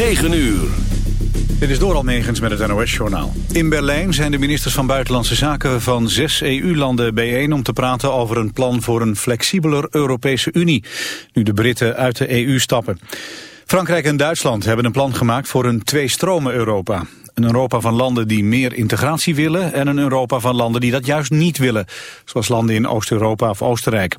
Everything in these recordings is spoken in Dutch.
9 uur. Dit is door negens met het NOS-journaal. In Berlijn zijn de ministers van Buitenlandse Zaken van zes EU-landen bijeen... om te praten over een plan voor een flexibeler Europese Unie... nu de Britten uit de EU stappen. Frankrijk en Duitsland hebben een plan gemaakt voor een twee-stromen-Europa. Een Europa van landen die meer integratie willen... en een Europa van landen die dat juist niet willen... zoals landen in Oost-Europa of Oostenrijk.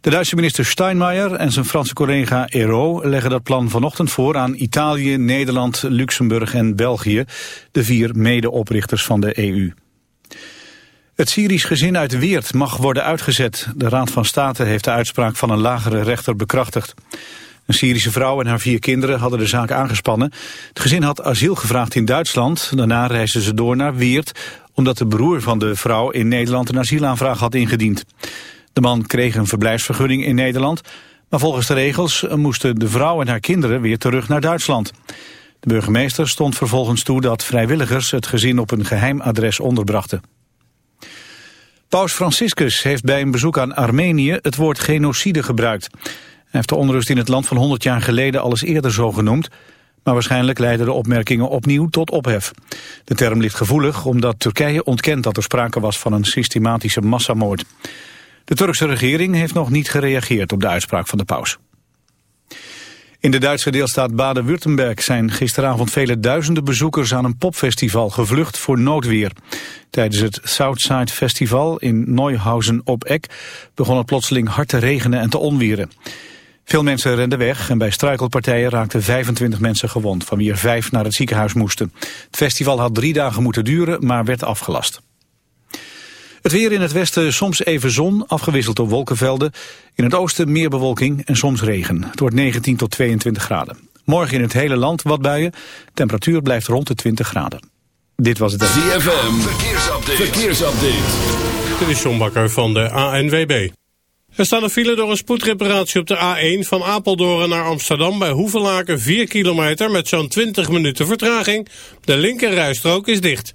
De Duitse minister Steinmeier en zijn Franse collega Ero leggen dat plan vanochtend voor aan Italië, Nederland, Luxemburg en België, de vier medeoprichters van de EU. Het Syrisch gezin uit Weert mag worden uitgezet. De Raad van State heeft de uitspraak van een lagere rechter bekrachtigd. Een Syrische vrouw en haar vier kinderen hadden de zaak aangespannen. Het gezin had asiel gevraagd in Duitsland. Daarna reisden ze door naar Weert... omdat de broer van de vrouw in Nederland een asielaanvraag had ingediend. De man kreeg een verblijfsvergunning in Nederland, maar volgens de regels moesten de vrouw en haar kinderen weer terug naar Duitsland. De burgemeester stond vervolgens toe dat vrijwilligers het gezin op een geheim adres onderbrachten. Paus Franciscus heeft bij een bezoek aan Armenië het woord genocide gebruikt. Hij heeft de onrust in het land van 100 jaar geleden al eerder zo genoemd, maar waarschijnlijk leiden de opmerkingen opnieuw tot ophef. De term ligt gevoelig omdat Turkije ontkent dat er sprake was van een systematische massamoord. De Turkse regering heeft nog niet gereageerd op de uitspraak van de paus. In de Duitse deelstaat Baden-Württemberg zijn gisteravond vele duizenden bezoekers aan een popfestival gevlucht voor noodweer. Tijdens het Southside Festival in Neuhausen op Eck begon het plotseling hard te regenen en te onweren. Veel mensen renden weg en bij struikelpartijen raakten 25 mensen gewond, van wie er vijf naar het ziekenhuis moesten. Het festival had drie dagen moeten duren, maar werd afgelast. Het weer in het westen soms even zon, afgewisseld door wolkenvelden. In het oosten meer bewolking en soms regen. Het wordt 19 tot 22 graden. Morgen in het hele land wat buien. Temperatuur blijft rond de 20 graden. Dit was het... ZFM, verkeersupdate. verkeersupdate. Dit is John Bakker van de ANWB. Er staan een file door een spoedreparatie op de A1 van Apeldoorn naar Amsterdam bij Hoevelaken 4 kilometer met zo'n 20 minuten vertraging. De linkerrijstrook is dicht.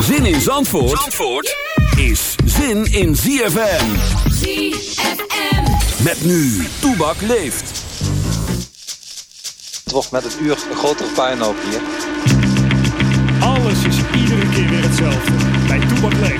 Zin in Zandvoort, Zandvoort is zin in ZFM. ZFM. Met nu, Toebak leeft. Het wordt met het uur een grotere puinhoop hier. Alles is iedere keer weer hetzelfde. Bij Toebak leeft.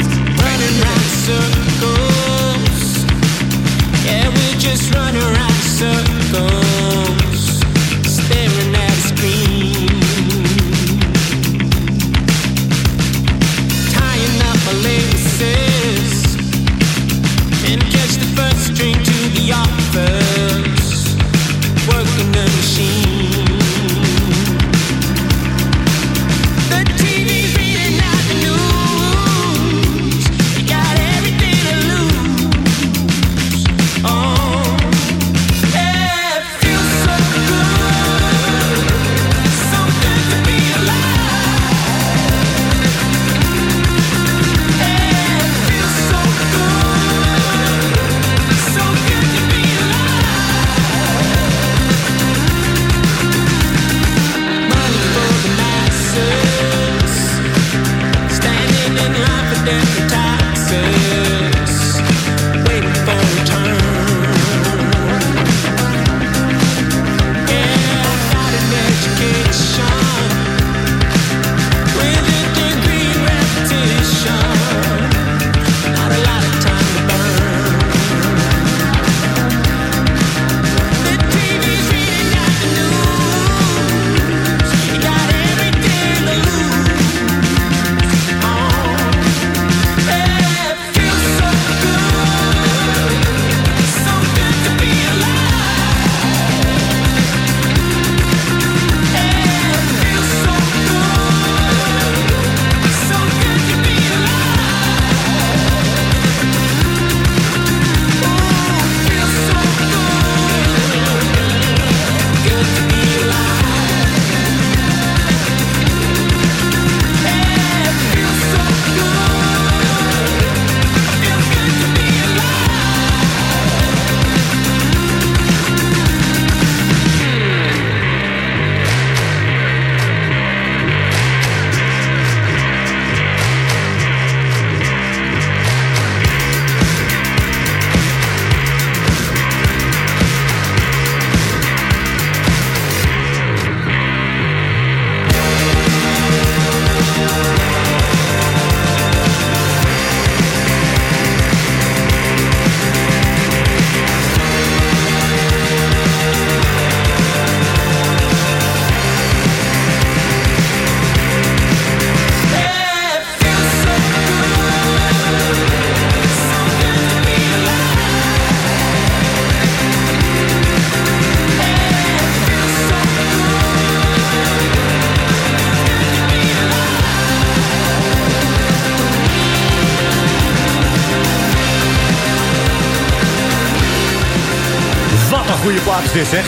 Zeg.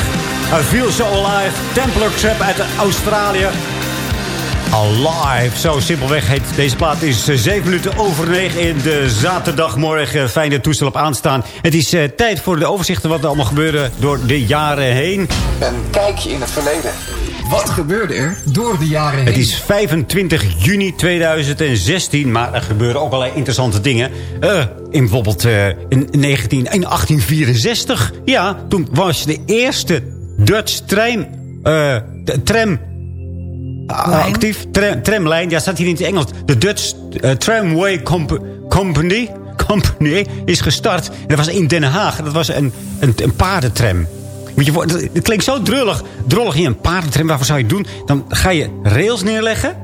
I Feel So Alive, Templar Trap uit Australië. Alive, zo simpelweg heet deze plaat. is 7 minuten over 9 in de zaterdagmorgen. Fijne toestel op aanstaan. Het is uh, tijd voor de overzichten wat er allemaal gebeurde door de jaren heen. Een kijkje in het verleden. Wat gebeurde er door de jaren heen? Het is 25 juni 2016, maar er gebeuren ook allerlei interessante dingen. Uh, in bijvoorbeeld uh, in, 19, in 1864, ja, toen was de eerste Dutch trein, uh, tram uh, actief. Tram, tramlijn, ja, staat hier in het Engels. De Dutch Tramway Comp Company, Company is gestart. En dat was in Den Haag. Dat was een, een, een paardentram. Moet je, het klinkt zo drullig. Drollig hier een paardentram. Waarvoor zou je het doen? Dan ga je rails neerleggen.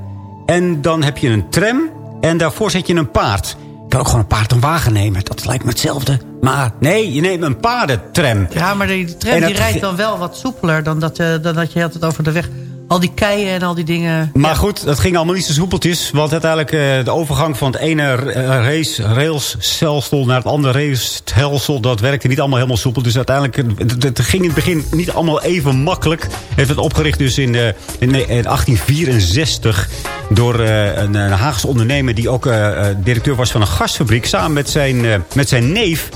En dan heb je een tram. En daarvoor zet je een paard. Je kan ook gewoon een paard en wagen nemen. Dat lijkt me hetzelfde. Maar nee, je neemt een paardentram. Ja, maar die tram die rijdt dan wel wat soepeler... dan dat, dan dat je het over de weg al die keien en al die dingen. Maar goed, dat ging allemaal niet zo soepeltjes. Want uiteindelijk uh, de overgang van het ene race, railsstelsel naar het andere railstelsel... dat werkte niet allemaal helemaal soepel. Dus uiteindelijk, het, het, ging in het begin niet allemaal even makkelijk. Het werd opgericht dus in, in, in 1864 door een, een Haagse ondernemer... die ook directeur was van een gasfabriek... samen met zijn, met zijn neef...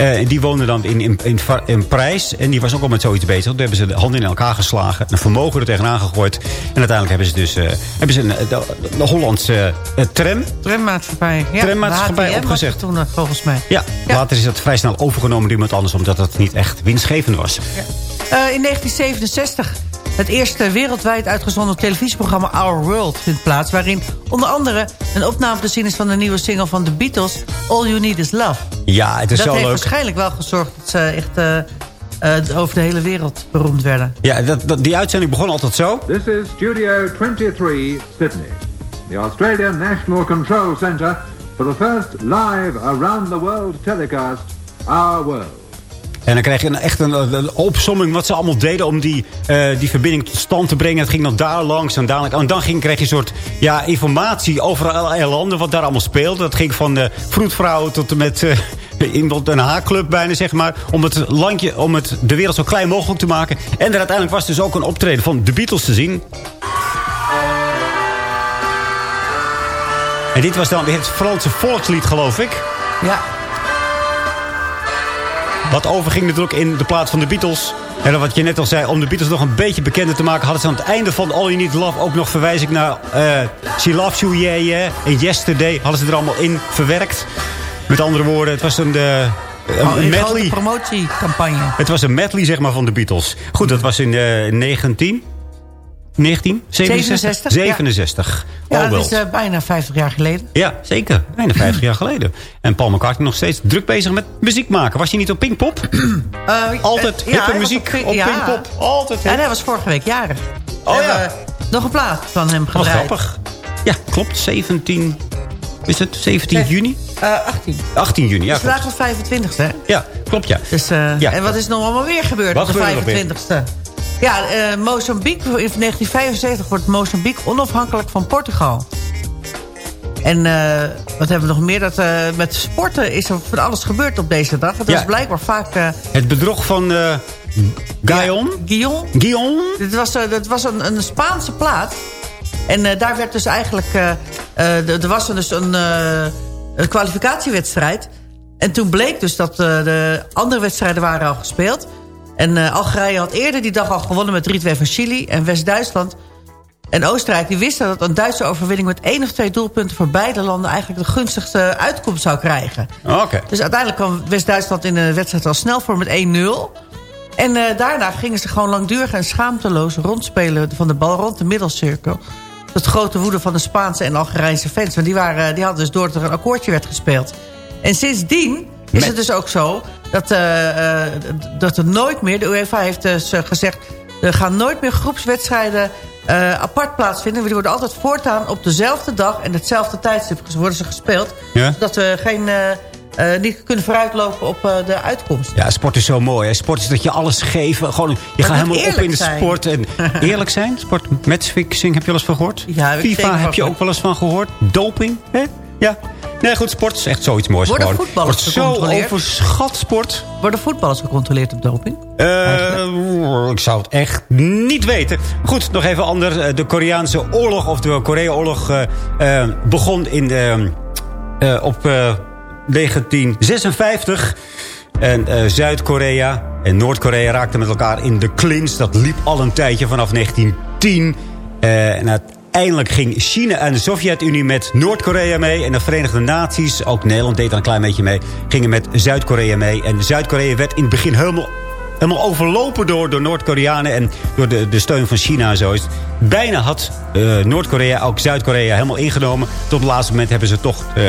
Uh, die woonde dan in, in, in, in, Parijs. En die was ook al met zoiets bezig. Toen hebben ze de handen in elkaar geslagen. Een vermogen er tegenaan gegooid. En uiteindelijk hebben ze dus uh, hebben ze een, de, de Hollandse tram. Trammaatschappij. Ja, trammaatschappij opgezegd. toen volgens mij. Ja, ja, later is dat vrij snel overgenomen door iemand anders. Omdat het niet echt winstgevend was. Ja. In 1967 het eerste wereldwijd uitgezonden televisieprogramma Our World vindt plaats... waarin onder andere een opname te zien is van de nieuwe single van The Beatles... All You Need Is Love. Ja, het is dat zo leuk. leuk. Dat heeft waarschijnlijk wel gezorgd dat ze echt... Uh, uh, over de hele wereld beroemd werden. Ja, dat, dat, die uitzending begon altijd zo. This is Studio 23, Sydney. The Australian National Control Centre... for the first live around-the-world telecast, Our World. En dan krijg je een, echt een, een opsomming wat ze allemaal deden om die, uh, die verbinding tot stand te brengen. Het ging dan daar langs en dadelijk. En dan ging, kreeg je een soort ja, informatie over allerlei landen wat daar allemaal speelde. Dat ging van de vroedvrouwen tot met uh, een haakclub bijna, zeg maar. Om het landje, om het de wereld zo klein mogelijk te maken. En er uiteindelijk was dus ook een optreden van de Beatles te zien. En dit was dan weer het Franse volkslied, geloof ik. Ja. Wat overging natuurlijk in de plaats van de Beatles. En wat je net al zei, om de Beatles nog een beetje bekender te maken... hadden ze aan het einde van All You Need Love ook nog verwijzing naar... Uh, She Loves You, Yeah, Yeah en Yesterday. Hadden ze er allemaal in verwerkt. Met andere woorden, het was een... Uh, een oh, een medley. promotiecampagne. Het was een medley zeg maar, van de Beatles. Goed, dat was in uh, 19... 1967? 67. Ja, ja dat is uh, bijna 50 jaar geleden. Ja, zeker. Bijna 50 jaar geleden. En Paul McCartney nog steeds druk bezig met muziek maken. Was je niet op Pinkpop? Uh, Altijd uh, hippe ja, muziek op, op ja. Pinkpop. Altijd. En hij was vorige week jarig. Oh ja. nog een plaat van hem gedraaid. Wat grappig. Ja, klopt. 17... Is het 17 juni? Uh, 18. 18 juni, ja. Het is vandaag de 25ste, hè? Ja, klopt, ja. Dus, ja. En wat is er nog allemaal weer gebeurd wat op de 25ste? Ja, uh, Mozambique, in 1975 wordt Mozambique onafhankelijk van Portugal. En uh, wat hebben we nog meer? Dat, uh, met sporten is er van alles gebeurd op deze dag. Het Ja. was blijkbaar vaak... Uh, Het bedrog van Gaillon. Ja, Guillon. Guillon. Dit was, dat was een, een Spaanse plaat. En daar werd dus eigenlijk... Er was dus een, een kwalificatiewedstrijd. En toen bleek dus dat de andere wedstrijden waren al gespeeld. En uh, Algerije had eerder die dag al gewonnen met 3-2 van Chili. En West-Duitsland en Oostenrijk die wisten dat een Duitse overwinning... met één of twee doelpunten voor beide landen... eigenlijk de gunstigste uitkomst zou krijgen. Oké. Okay. Dus uiteindelijk kwam West-Duitsland in de wedstrijd al snel voor met 1-0. En uh, daarna gingen ze gewoon langdurig en schaamteloos rondspelen... van de bal rond de middelcirkel. Tot grote woede van de Spaanse en Algerijnse fans. Want die, waren, die hadden dus door dat er een akkoordje werd gespeeld. En sindsdien is het dus ook zo... Dat, uh, uh, dat er nooit meer... De UEFA heeft dus gezegd... er gaan nooit meer groepswedstrijden... Uh, apart plaatsvinden. Die worden altijd voortaan op dezelfde dag... en hetzelfde tijdstip worden ze gespeeld. Ja? Zodat we geen... Uh, niet kunnen vooruitlopen op uh, de uitkomst. Ja, sport is zo mooi. Hè? Sport is dat je alles geeft. Gewoon, je gaat helemaal op in de zijn. sport. En eerlijk zijn. Sport, matchfixing heb je wel eens van gehoord? Ja, FIFA heb je ook wel eens van gehoord. Doping, hè? Ja. Nee, goed, sport is echt zoiets moois Worden gewoon. voetballers Wordt zo gecontroleerd? overschat, sport. Worden voetballers gecontroleerd op doping? Eh, ik zou het echt niet weten. Goed, nog even anders. Eh, De Koreaanse oorlog, of de Korea-oorlog... eh, begon in de, op eh, 1956. En Zuid-Korea en Noord-Korea raakten met elkaar in de clinch. Dat liep al een tijdje vanaf 1910. Eh, en uiteindelijk ging China en de Sovjet-Unie met Noord-Korea mee. En de Verenigde Naties, ook Nederland deed er een klein beetje mee... gingen met Zuid-Korea mee. En Zuid-Korea werd in het begin helemaal helemaal overlopen door, door Noord-Koreanen... en door de, de steun van China en zo. is het. Bijna had eh, Noord-Korea ook Zuid-Korea helemaal ingenomen. Tot het laatste moment hebben ze toch eh,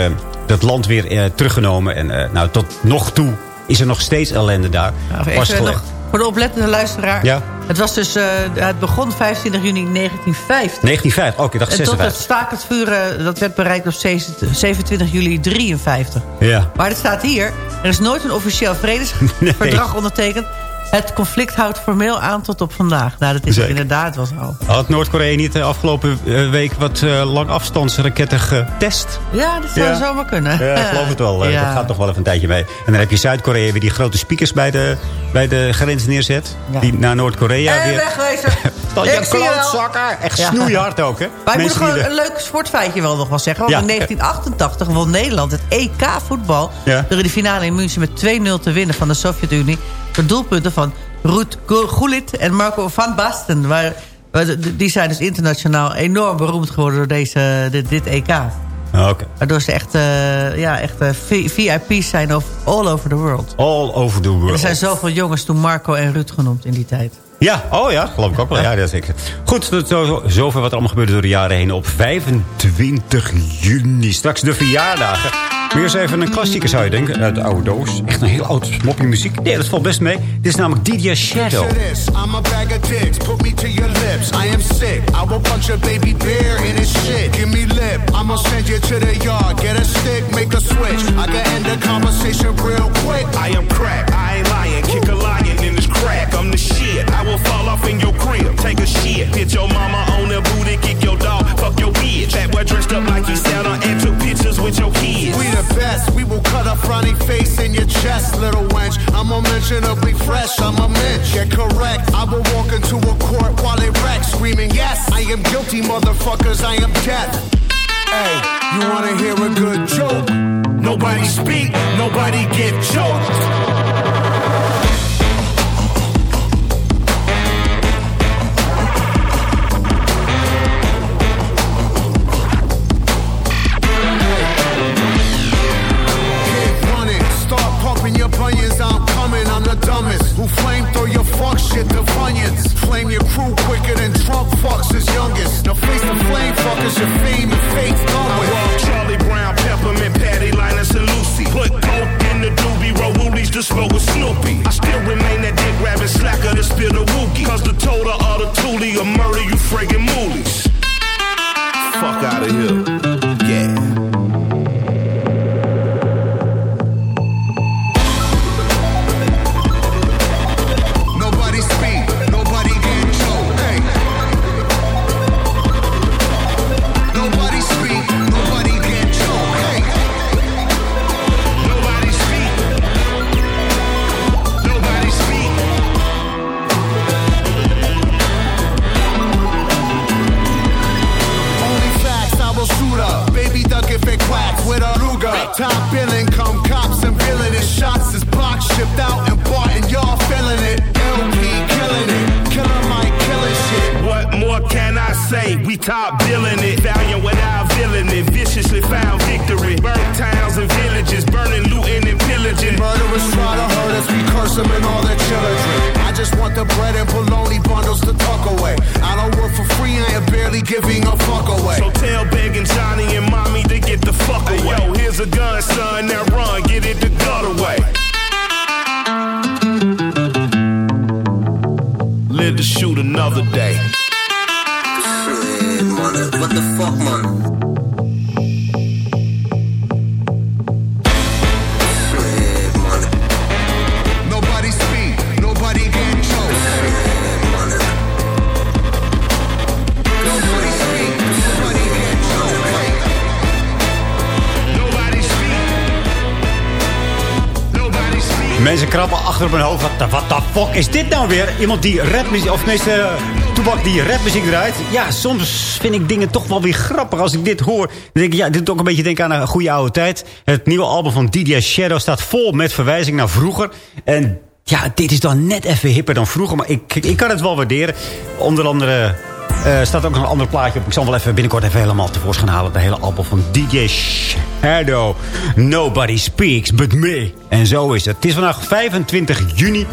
dat land weer eh, teruggenomen. En nou, tot nog toe is er nog steeds ellende daar. Nou, Het voor de oplettende luisteraar. Ja. Het, was dus, eh, het begon 25 juni 1950. 1950, ook ik dacht En tot het 56. staakt het vuren, dat werd bereikt op 27 juli 53. Ja. Maar er staat hier, er is nooit een officieel vredesverdrag ondertekend. Het conflict houdt formeel aan tot op vandaag. Nou, dat is inderdaad wel zo. Had Noord-Korea niet de afgelopen eh, week wat eh, langafstandsraketten getest? Ja, dat zou Ja. zomaar kunnen. Ja, ik geloof het wel. Eh, Ja. Dat gaat toch wel even een tijdje mee. En dan heb je Zuid-Korea weer die grote speakers bij de, bij de grens neerzet. Ja. Die naar Noord-Korea weer... wegwezen. Dat je klootzakken. Echt snoeihard ook, hè? Maar ik moet gewoon een leuk sportfeitje wel nog wel zeggen. Want in 1988 won Nederland het EK-voetbal... Door in de finale in München met 2-0 te winnen van de Sovjet-Unie. Door doelpunten van Ruud Gullit en Marco van Basten. Die zijn dus internationaal enorm beroemd geworden door deze, dit, dit EK. Oh, Oké. Waardoor ze echt, eh, ja, echt eh, VIP's zijn of all over the world. All over the world. Er zijn zoveel jongens toen Marco en Ruud genoemd in die tijd. Ja, oh ja, geloof ik ook wel. Ja, dat is zeker. Goed, dat zo, zover wat er allemaal gebeurde door de jaren heen. Op 25 juni, straks de verjaardagen. Maar eerst even een klassieker zou je denken. Uit de oude doos. Echt een heel oud moppie muziek. Nee, dat valt best mee. Dit is namelijk Didier Shadow. I'm a bag of dicks. Put me to your lips. I am sick. I will punch a baby bear in his shit. Give me lip. I'ma send you to the yard. Get a stick, make a switch. I can end the conversation real quick. I am crack. I ain't lying. Kick a crack. I'm the shit. I will fall off in your crib. Take a shit. Hit your mama on the booty. Kick your dog. Fuck your bitch. That boy dressed up like he Santa and took pictures with your kids. We the best. We will cut a frowny face in your chest, little wench. I'm unmentionably fresh. I'm a mensch. Yeah, correct. I will walk into a court while it wrecks, screaming, Yes, I am guilty, motherfuckers. I am death. Hey, you wanna hear a good joke? Nobody speak, nobody get choked. Shit to funyuns? Flame your crew quicker than Trump fucks his youngest. Now face the flame fuckers, your fame and fate's done with. I Charlie Brown, Peppermint, Patty, Linus, and Lucy. Put coke in the doobie, roll woolies to smoke with Snoopy. I still remain that dick weer? Iemand die rapmuziek, of tenminste uh, toebak die rapmuziek draait. Ja, soms vind ik dingen toch wel weer grappig als ik dit hoor. Dan denk ik, ja, dit doet ook een beetje denken aan een goede oude tijd. Het nieuwe album van DJ Shadow staat vol met verwijzing naar vroeger. En ja, dit is dan net even hipper dan vroeger. Maar ik, ik kan het wel waarderen. Onder andere uh, staat ook nog een ander plaatje op. Ik zal wel even binnenkort even helemaal tevoorschijn halen. De hele album van DJ Shadow. Nobody speaks but me. En zo is het. Het is vandaag 25 juni.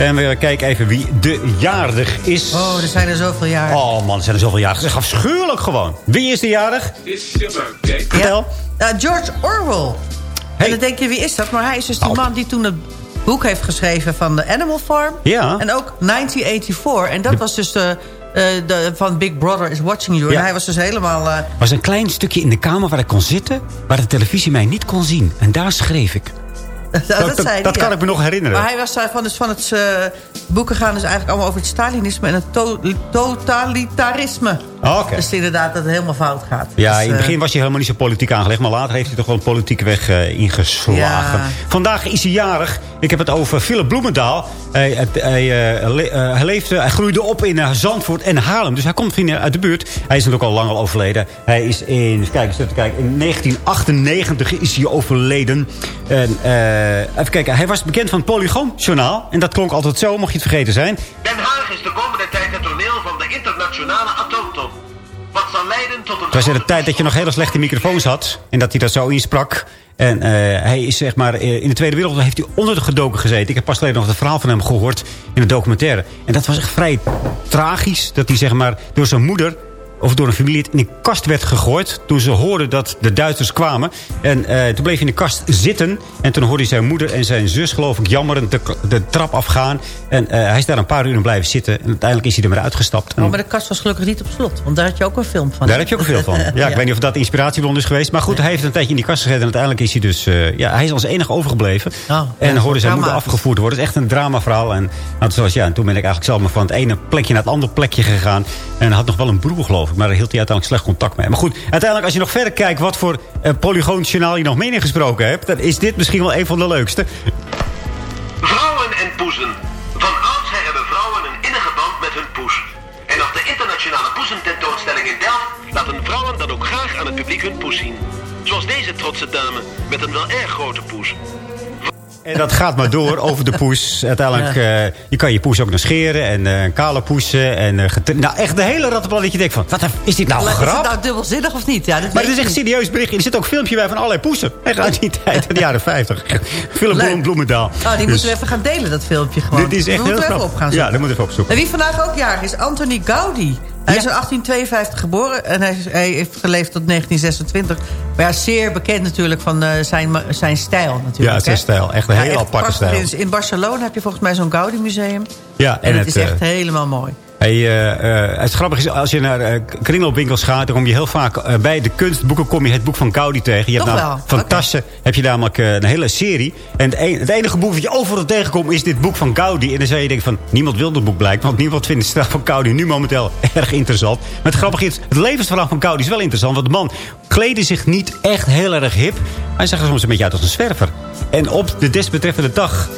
En we kijken even wie de jarig is. Oh, er zijn er zoveel jarig. Oh man, er zijn er zoveel jarig. Het is afschuwelijk gewoon. Wie is de jarig? Vertel. Ja. Uh, George Orwell. Hey. En dan denk je, wie is dat? Maar hij is dus die Oh. man die toen het boek heeft geschreven van de Animal Farm. Ja. En ook 1984. En dat was dus de, eh, de, van Big Brother is Watching You. Ja. En hij was dus helemaal... eh, was een klein stukje in de kamer waar ik kon zitten... waar de televisie mij niet kon zien. En daar schreef ik. Dat, zei kan ja. ik me nog herinneren. Maar hij was daar van, dus van het... eh, boeken gaan dus eigenlijk allemaal over het Stalinisme... en het to- totalitarisme. Oh, Oké. Dus inderdaad dat het helemaal fout gaat. Ja, Dus, in het eh, begin was hij helemaal niet zo politiek aangelegd... maar later heeft hij toch wel een politieke weg eh, ingeslagen. Ja. Vandaag is hij jarig. Ik heb het over Philip Bloemendaal. Hij, hij, eh, le- eh, hij, leefde, hij groeide op in eh, Zandvoort en Haarlem. Dus hij komt uit de buurt. Hij is natuurlijk al lang al overleden. Hij is in, kijken, eens even kijken, in 1998 is hij overleden. En, eh, even kijken, hij was bekend van het Polygoon-journaal. En dat klonk altijd zo, mocht je het vergeten zijn. Den Haag is de komende tijd het toneel van de internationale atoomtop. Wat zal leiden tot een... Het was in de tijd dat je nog hele slechte microfoons had. En dat hij dat zo insprak. En eh, hij is zeg maar, eh, in de Tweede Wereldoorlog heeft hij onder de gedoken gezeten. Ik heb pas geleden nog het verhaal van hem gehoord in een documentaire. En dat was echt vrij tragisch. Dat hij zeg maar door zijn moeder of door een familie in een kast werd gegooid. Toen ze hoorden dat de Duitsers kwamen. En eh, toen bleef hij in de kast zitten. En toen hoorde hij zijn moeder en zijn zus geloof ik jammerend de, de trap afgaan. En eh, hij is daar een paar uur blijven zitten. En uiteindelijk is hij er maar uitgestapt. Oh, maar de kast was gelukkig niet op slot. Want daar had je ook een film van. Daar heb je ook een veel van. Ja, ik weet niet of dat inspiratiebron is geweest. Maar goed, hij heeft een tijdje in die kast gezeten. En uiteindelijk is hij dus... eh, ja, hij is als enige overgebleven. Oh, en hoorde zijn moeder afgevoerd worden. Het is echt een dramaverhaal. En, nou, zoals, ja, en toen ben ik eigenlijk zelf maar van het ene plekje naar het andere plekje gegaan. En had nog wel een broer, geloof Maar daar hield hij uiteindelijk slecht contact mee. Maar goed, uiteindelijk als je nog verder kijkt... wat voor uh, polygoon-journaal je nog meer ingesproken hebt... dan is dit misschien wel een van de leukste. Vrouwen en poezen. Van oudsher hebben vrouwen een innige band met hun poes. En op de internationale poesententoonstelling in Delft laten vrouwen dan ook graag aan het publiek hun poes zien. Zoals deze trotse dame met een wel erg grote poes. En dat gaat maar door over de poes. Uiteindelijk, uh, je kan je poes ook nog scheren. En uh, kale poesen. En, uh, nou, echt de hele rattenplan dat je denkt van... Wat is dit nou Is grap? het nou dubbelzinnig of niet? Ja, dat maar het is echt een serieus bericht. Er zit ook een filmpje bij van allerlei poesen. Echt uit die tijd, uit de jaren 50. Philip. Bloem, Bloemendaal. Oh, die Dus moeten we even gaan delen, dat filmpje gewoon. Dit is echt we heel moeten even grappig. op gaan Ja, dat moet even opzoeken. En wie vandaag ook jarig is, Anthony Gaudi. Hij is in 1852 geboren en hij, heeft geleefd tot 1926. Maar ja, zeer bekend natuurlijk van eh, zijn, zijn stijl natuurlijk. Ja, zijn hè. stijl. Echt een Ja, echt aparte stijl. In, in Barcelona heb je volgens mij zo'n Gaudi-museum. Ja, En, het, het, is eh, echt helemaal mooi. Eh, eh, het grappige is, als je naar eh, kringloopwinkels gaat... dan kom je heel vaak bij de kunstboeken kom je het boek van Gaudi tegen. Je hebt wel? Van Tassen heb je namelijk een hele serie. En het, een- het enige boek dat je overal tegenkomt is dit boek van Gaudi. En dan zou je denken van, niemand wil dat boek blijkt. Want niemand vindt de stijl van Gaudi nu momenteel erg interessant. Maar het grappige is, het levensverhaal van Gaudi is wel interessant. Want de man kleedde zich niet echt heel erg hip. Hij zag er soms een beetje uit als een zwerver. En op de desbetreffende dag...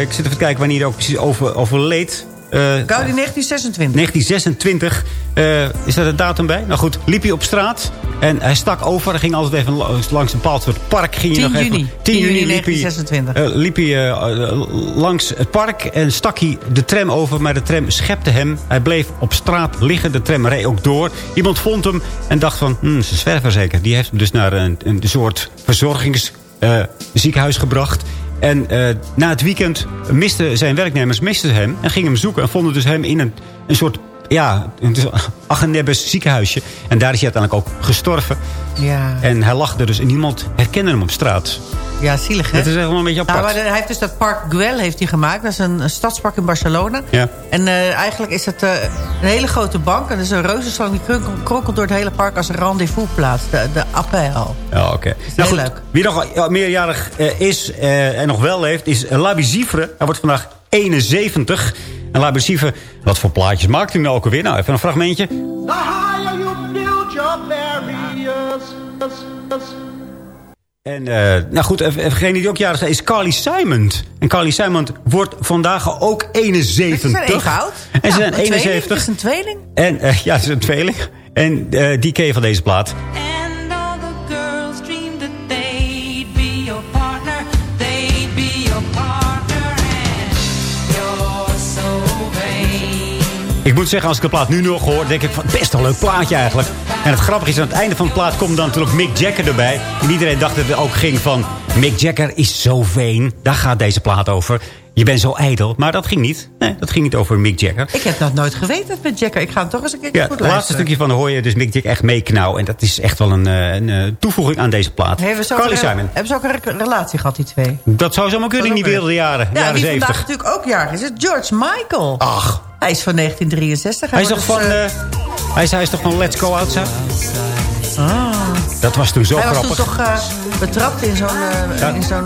ik zit even te kijken wanneer hij ook precies over, overleed... Eh, Gaudi 1926. 1926. eh, is daar een datum bij? Nou goed, liep hij op straat. En hij stak over. Hij ging altijd even la- langs een bepaald soort park. Ging hij 10 nog juni. Even, 10 juni liep hij, 1926. eh, liep hij eh, eh, langs het park. En stak hij de tram over. Maar de tram schepte hem. Hij bleef op straat liggen. De tram reed ook door. Iemand vond hem. En dacht van, hm, is een zwerver zeker. Die heeft hem dus naar een, een soort verzorgingsziekenhuis gebracht. En eh, na het weekend misten zijn werknemers misten hem en gingen hem zoeken. En vonden dus hem in een, een soort ja, een Agenebbes ziekenhuisje. En daar is hij uiteindelijk ook gestorven. Ja. En hij lag er dus en niemand herkende hem op straat. Ja, zielig hè? Dat is echt wel een beetje apart. Nou, maar de- hij heeft dus dat Park Güell heeft hij gemaakt. Dat is een, een stadspark in Barcelona. Ja. En eh, eigenlijk is het eh, een hele grote bank. En er is een reuzenslang die kronkelt, kronkelt door het hele park als een rendezvousplaats. De, de Appel. Ja, oké. Nou heel goed, leuk. Wie nog ja, meerjarig eh, is eh, en nog wel leeft, is Labi Zivre. Hij wordt vandaag 71. En Labi Zivre, wat voor plaatjes maakt hij nou ook alweer? Nou, even een fragmentje. The higher you build your barriers. En eh, nou goed, degene die ook jarig is, is Carly Simon. En Carly Simon wordt vandaag ook 71. Ze zijn oud. En ze zijn een tweeling. 71. Het is een tweeling. En eh, ja, ze is een tweeling. En eh, die ken je van deze plaat. Ik moet zeggen, als ik de plaat nu nog hoor, denk ik van best een leuk plaatje eigenlijk. En het grappige is, aan het einde van de plaat komt dan natuurlijk Mick Jagger erbij. En iedereen dacht dat het ook ging van, Mick Jagger is zo veen. Daar gaat deze plaat over. Je bent zo ijdel. Maar dat ging niet. Nee, dat ging niet over Mick Jagger. Ik heb dat nooit geweten met Jacker. Ik ga hem toch eens een keer Ja, goed het laatste luisteren. stukje van hoor je dus Mick Jagger echt meeknauw. En dat is echt wel een, eh, een eh, toevoeging aan deze plaat. Hebben ze, ook Carly een, Simon. hebben ze ook een re- relatie gehad, die twee? Dat zou zomaar kunnen in die wilde jaren. Ja, jaren die 70. vandaag natuurlijk ook jarig is. is George Michael. Ach. Hij is van 1963. Hij is, toch van, eh, hij, is, hij is toch van Let's Go Outside? ah. Dat was toen zo Hij was grappig. toen toch eh, betrapt in zo'n Ja. in zo'n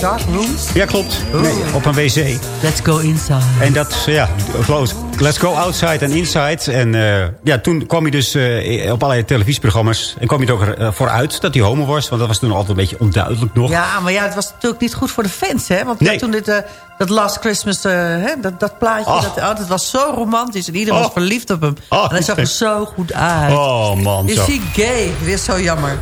dark room. Ja, klopt. Nee, op een wc. Let's go inside. En dat, ja, close. Let's go outside en inside. En eh, ja, toen kwam hij dus eh, op allerlei televisieprogramma's. En kwam hij er ook eh, vooruit dat hij homo was. Want dat was toen altijd een beetje onduidelijk nog. Ja, maar ja, het was natuurlijk niet goed voor de fans, hè? Want Nee. toen dit, dat Last Christmas, hè, dat, dat plaatje, dat, oh, dat was zo romantisch. En iedereen was verliefd op hem. Oh, en hij zag er zo goed uit. Oh, man, Is zo. hij gay? Weer zo jammer.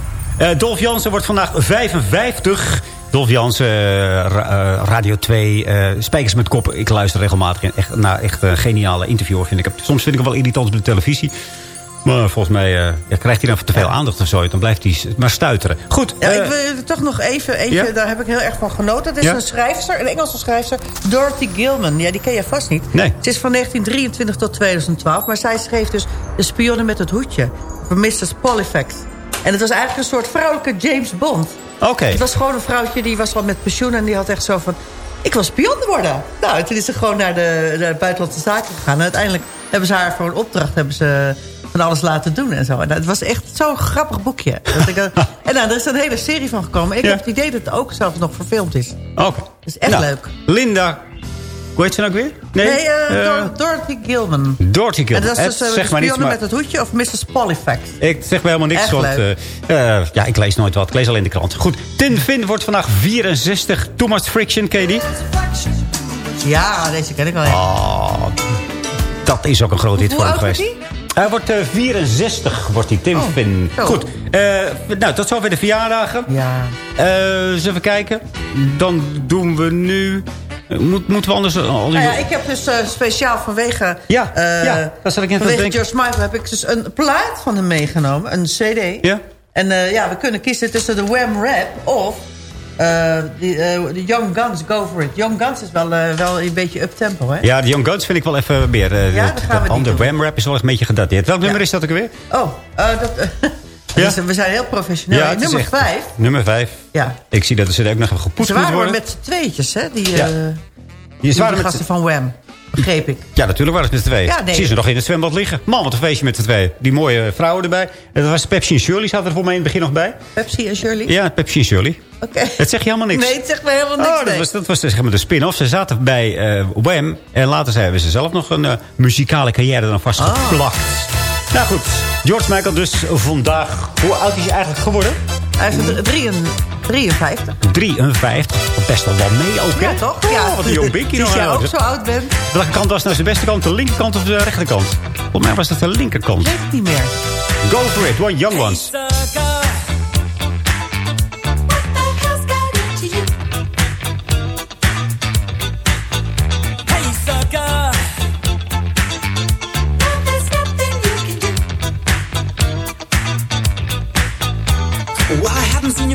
Dolf Jansen wordt vandaag 55. Dolf Jansen, eh, eh, Radio 2, eh Spijkers met Kop. Ik luister regelmatig. Echt, naar echt een geniale interviewer vind ik. Soms vind ik hem wel irritant op de televisie. Maar volgens mij ja, krijgt hij dan te veel aandacht of zo. Dan blijft hij maar stuiteren. Goed. Ja, ik wil toch nog even eentje, ja? daar heb ik heel erg van genoten. Dat is een schrijfster, een Engelse schrijfster, Dorothy Gilman. Ja, die ken je vast niet. Nee. Ze is van 1923 tot 2012, maar zij schreef dus De spionnen met het hoedje. Van Mrs. Polifax. En het was eigenlijk een soort vrouwelijke James Bond. Oké. Het was gewoon een vrouwtje, die was al met pensioen en die had echt zo van... Ik wil spion worden. Nou, en toen is ze gewoon naar de, naar de buitenlandse zaken gegaan. En uiteindelijk hebben ze haar voor een opdracht hebben ze van alles laten doen en zo. En het was echt zo'n grappig boekje. Dat ik, eh, en nou, er is een hele serie van gekomen. Ik Ja. heb het idee dat het ook zelfs nog verfilmd is. Oké. Dat is echt Nou, leuk. Linda. Hoe heet ze nou ook weer? Nee, eh, eh, Dor- Dorothy Gilman. Dorothy Gilman. En dat is dus Het de maar niets, maar- met het hoedje of Mrs. Polifax. Ik zeg me helemaal niks, Echt want leuk. ja, ik lees nooit wat. Ik lees alleen de krant. Goed, Tin Finn wordt vandaag 64. Thomas Friction, ken je die? Ja, deze ken ik wel. Oh, dat is ook een groot hit voor hem geweest. Hij wordt eh, 64, wordt hij, Tim Oh, Finn. Goed, eh, nou, tot zover de verjaardagen. Ja. Eens even kijken. Dan doen we nu... eh, Moet, moeten we anders... al die- Nou ja, ik heb dus eh, speciaal vanwege... Ja, eh, ja, dat zat ik net Vanwege. George Michael heb ik dus een plaat van hem meegenomen. Een cd. Ja? En eh, ja, we kunnen kiezen tussen de Wham Rap of... eh, eh, de Young Guns, Go For It. Young Guns is wel, eh, wel een beetje up-tempo, hè? Ja, de Young Guns vind ik wel even meer. eh, Ja, de- dan gaan we. Wham Rap is wel eens een beetje gedateerd. Welk nummer is dat ook weer? Oh, eh, dat, Ja? dus we zijn heel professioneel. is Nummer echt- 5. Nummer 5. Ja. Ik zie dat de CD ook nog even gepoetst Ze moet waren maar worden. met tweetjes, hè? Die, Ja. eh die, waren met gasten van Wham. Begreep ik. Ja, natuurlijk waren het met z'n tweeën. Ja, nee. Zie ze nog in het zwembad liggen. Man, wat een feestje met z'n tweeën. Die mooie vrouwen erbij. En dat was Pepsi en Shirley zaten er voor mij in het begin nog bij. Pepsi en Shirley? Ja, Pepsi en Shirley. Oké. Het zeg je helemaal niks. Nee, het zegt me helemaal niks. Oh, dat nee. was, dat was zeg maar de spin-off. Ze zaten bij Wham. En later hebben ze zelf nog een eh, muzikale carrière dan vastgeplakt. Nou goed, George Michael dus vandaag. Hoe oud is hij eigenlijk geworden? Hij is er drie- 53. 53. Best wel wel mee ook, hè? Ja, toch? Oh, Ja. wat een jong nog. Als jij ook zo oud bent, Welke kant was nou zijn beste kant? De linkerkant of de rechterkant? Volgens mij was het de linkerkant. weet ik niet meer. Go for it, one young ones.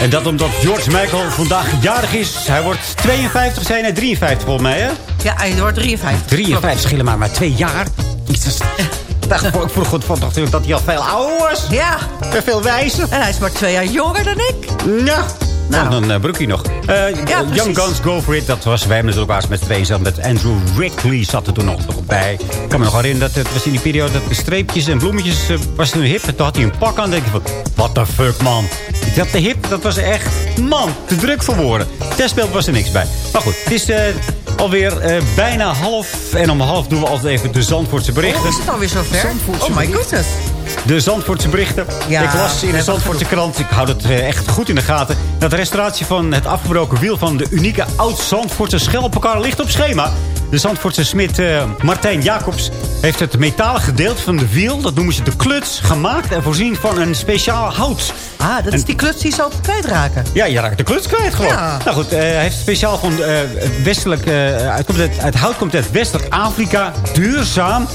En dat omdat George Michael vandaag jarig is. Hij wordt 52, zijn hij 53 volgens mij, hè? Ja, hij wordt 53. 53 schillen maar maar twee jaar. Jezus. Dacht, ik vroeg goed van dacht dat hij al veel ouder was. Ja. En veel wijzer. En hij is maar twee jaar jonger dan ik. Ja. Nou. Een uh, broekje nog. Eh, Ja, Young. Guns Go For It. Dat was wij natuurlijk was met twee zat met Andrew Rickley zat er toen nog, nog bij. Ik kan me nog herinneren dat het was in die periode dat de streepjes en bloemetjes eh, was toen hip. En toen had hij een pak aan. Denk je van, what the fuck man. Dat de hip, dat was echt, man, te druk voor woorden. Testbeeld was er niks bij. Maar goed, het is eh, alweer eh, bijna half. En om half doen we altijd even de Zandvoortse berichten. Oh, is het alweer zover? Oh my goodness. De Zandvoortse berichten. Ja, ik las in de Zandvoortse krant, ik hou het eh, echt goed in de gaten... dat de restauratie van het afgebroken wiel van de unieke oud-Zandvoortse schelpenkar ligt op schema. De Zandvoortse smid eh, Martijn Jacobs heeft het metalen gedeelte van de wiel... dat noemen ze de kluts, gemaakt en voorzien van een speciaal hout. Ah, dat is die kluts die ze altijd kwijtraken. Ja, je raakt de kluts kwijt gewoon. Ja. Nou goed, eh, hij heeft speciaal van eh, westelijk... eh, uit, komt uit, uit hout komt uit West-Afrika, duurzaam...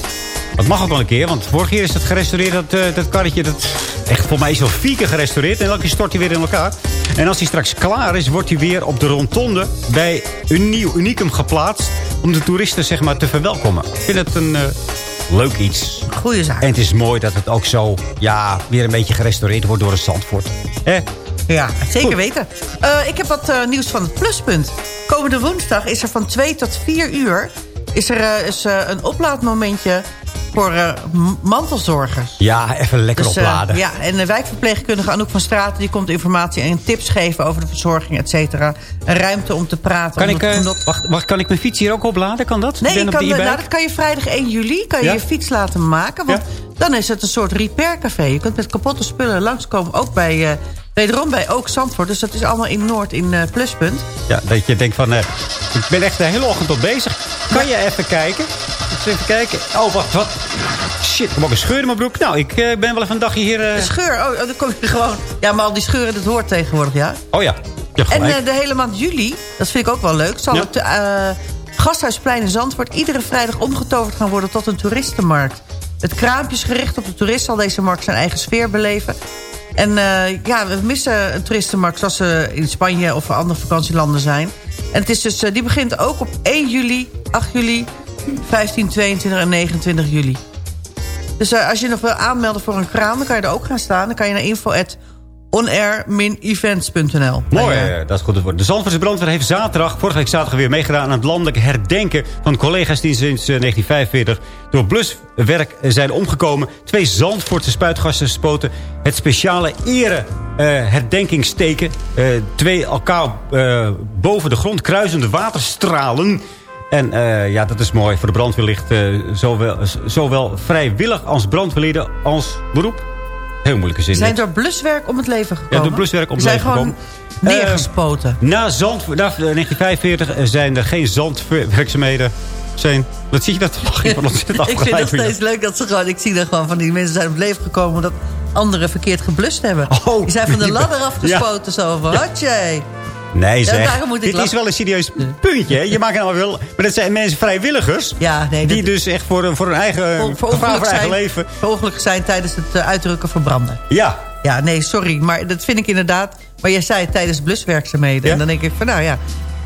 Dat mag ook wel een keer, want vorige keer is het gerestaureerd, dat, eh, dat karretje. Dat, echt, voor mij is al vier keer gerestaureerd. En elke keer stort hij weer in elkaar. En als hij straks klaar is, wordt hij weer op de rondonde bij een nieuw unicum geplaatst. Om de toeristen zeg maar, te verwelkomen. Ik vind het een eh, leuk iets. Goeie zaak. En het is mooi dat het ook zo ja, weer een beetje gerestaureerd wordt door een Zandvoort. Eh? Ja, zeker Goed. weten. Eh, ik heb wat nieuws van het pluspunt. Komende woensdag is er van 2 tot 4 uur... is er is, een oplaadmomentje voor eh, m- mantelzorgers. Ja, even lekker Dus, eh, opladen. ja, en de wijkverpleegkundige Anouk van Straten... die komt informatie en tips geven over de verzorging, et cetera. Een ruimte om te praten. Kan ik, eh, wacht, wacht, kan ik mijn fiets hier ook opladen? Kan dat? Nee, je op kan, nou, dat kan je vrijdag 1 juli kan je Ja? je fiets laten maken. Want dan is het een soort repaircafé. Je kunt met kapotte spullen langskomen. Ook bij, eh, wederom bij Ook Zandvoort. Dus dat is allemaal in Noord in eh, Pluspunt. Ja, dat je denkt van, eh, ik ben echt de hele ochtend al bezig. Kan je even kijken? Even kijken. Oh, wacht, wat? Shit, ik heb ook een scheur in mijn broek. Nou, ik eh, ben wel even een dagje hier... eh, Een scheur, oh, oh, dan kom je gewoon... Ja, maar al die scheuren, dat hoort tegenwoordig, ja. Oh ja, hebt En eh, de hele maand juli, dat vind ik ook wel leuk... zal Ja. het Gasthuisplein in Zandvoort... iedere vrijdag omgetoverd gaan worden tot een toeristenmarkt. Het kraampje is gericht op de toerist... zal deze markt zijn eigen sfeer beleven. En ja, we missen een toeristenmarkt... zoals ze in Spanje of andere vakantielanden zijn. En het is dus, die begint ook op 1 juli, 8 juli... 15, 22 en 29 juli. Dus eh, als je nog wil aanmelden voor een kraam... dan kan je er ook gaan staan. Dan kan je naar info onair-events.nl. Mooi, ja. eh, dat is goed het woord. De Zandvoortse brandweer heeft zaterdag, vorige week zaterdag weer meegedaan... aan het landelijk herdenken van collega's die sinds eh, 1945... door bluswerk zijn omgekomen. Twee Zandvoortse spuitgassen spoten het speciale ere eh, herdenkingsteken. Eh, twee elkaar eh, boven de grond kruisende waterstralen... En eh, ja, dat is mooi. Voor de brandweer ligt eh, zowel, zowel vrijwillig als brandweerlieden als beroep. Heel moeilijke zin. Ze zijn door bluswerk om het leven gekomen. Ja, door bluswerk om het zijn leven gewoon gekomen. neergespoten. Eh, na, zand, na 1945 zijn er geen zandwerkzaamheden. Zijn, wat zie je dat lachen? Ik ben ontzettend ik vind het van steeds leuk dat ze gewoon... Ik zie er gewoon van die mensen zijn op het leven gekomen... omdat anderen verkeerd geblust hebben. Oh, die zijn van de ladder afgespoten zo van... Hatje. Nee zeg, dit is wel een serieus puntje. hè. Je maakt nou wel, maar dat zijn mensen vrijwilligers. Ja, nee, die dus echt voor, een- voor hun eigen Voor, voor eigen zijn, leven. ongeluk zijn tijdens het eh, uitdrukken van branden. Ja, Ja, nee, sorry. Maar dat vind ik inderdaad... Maar jij zei tijdens bluswerkzaamheden. Ja. En dan denk ik van, nou ja...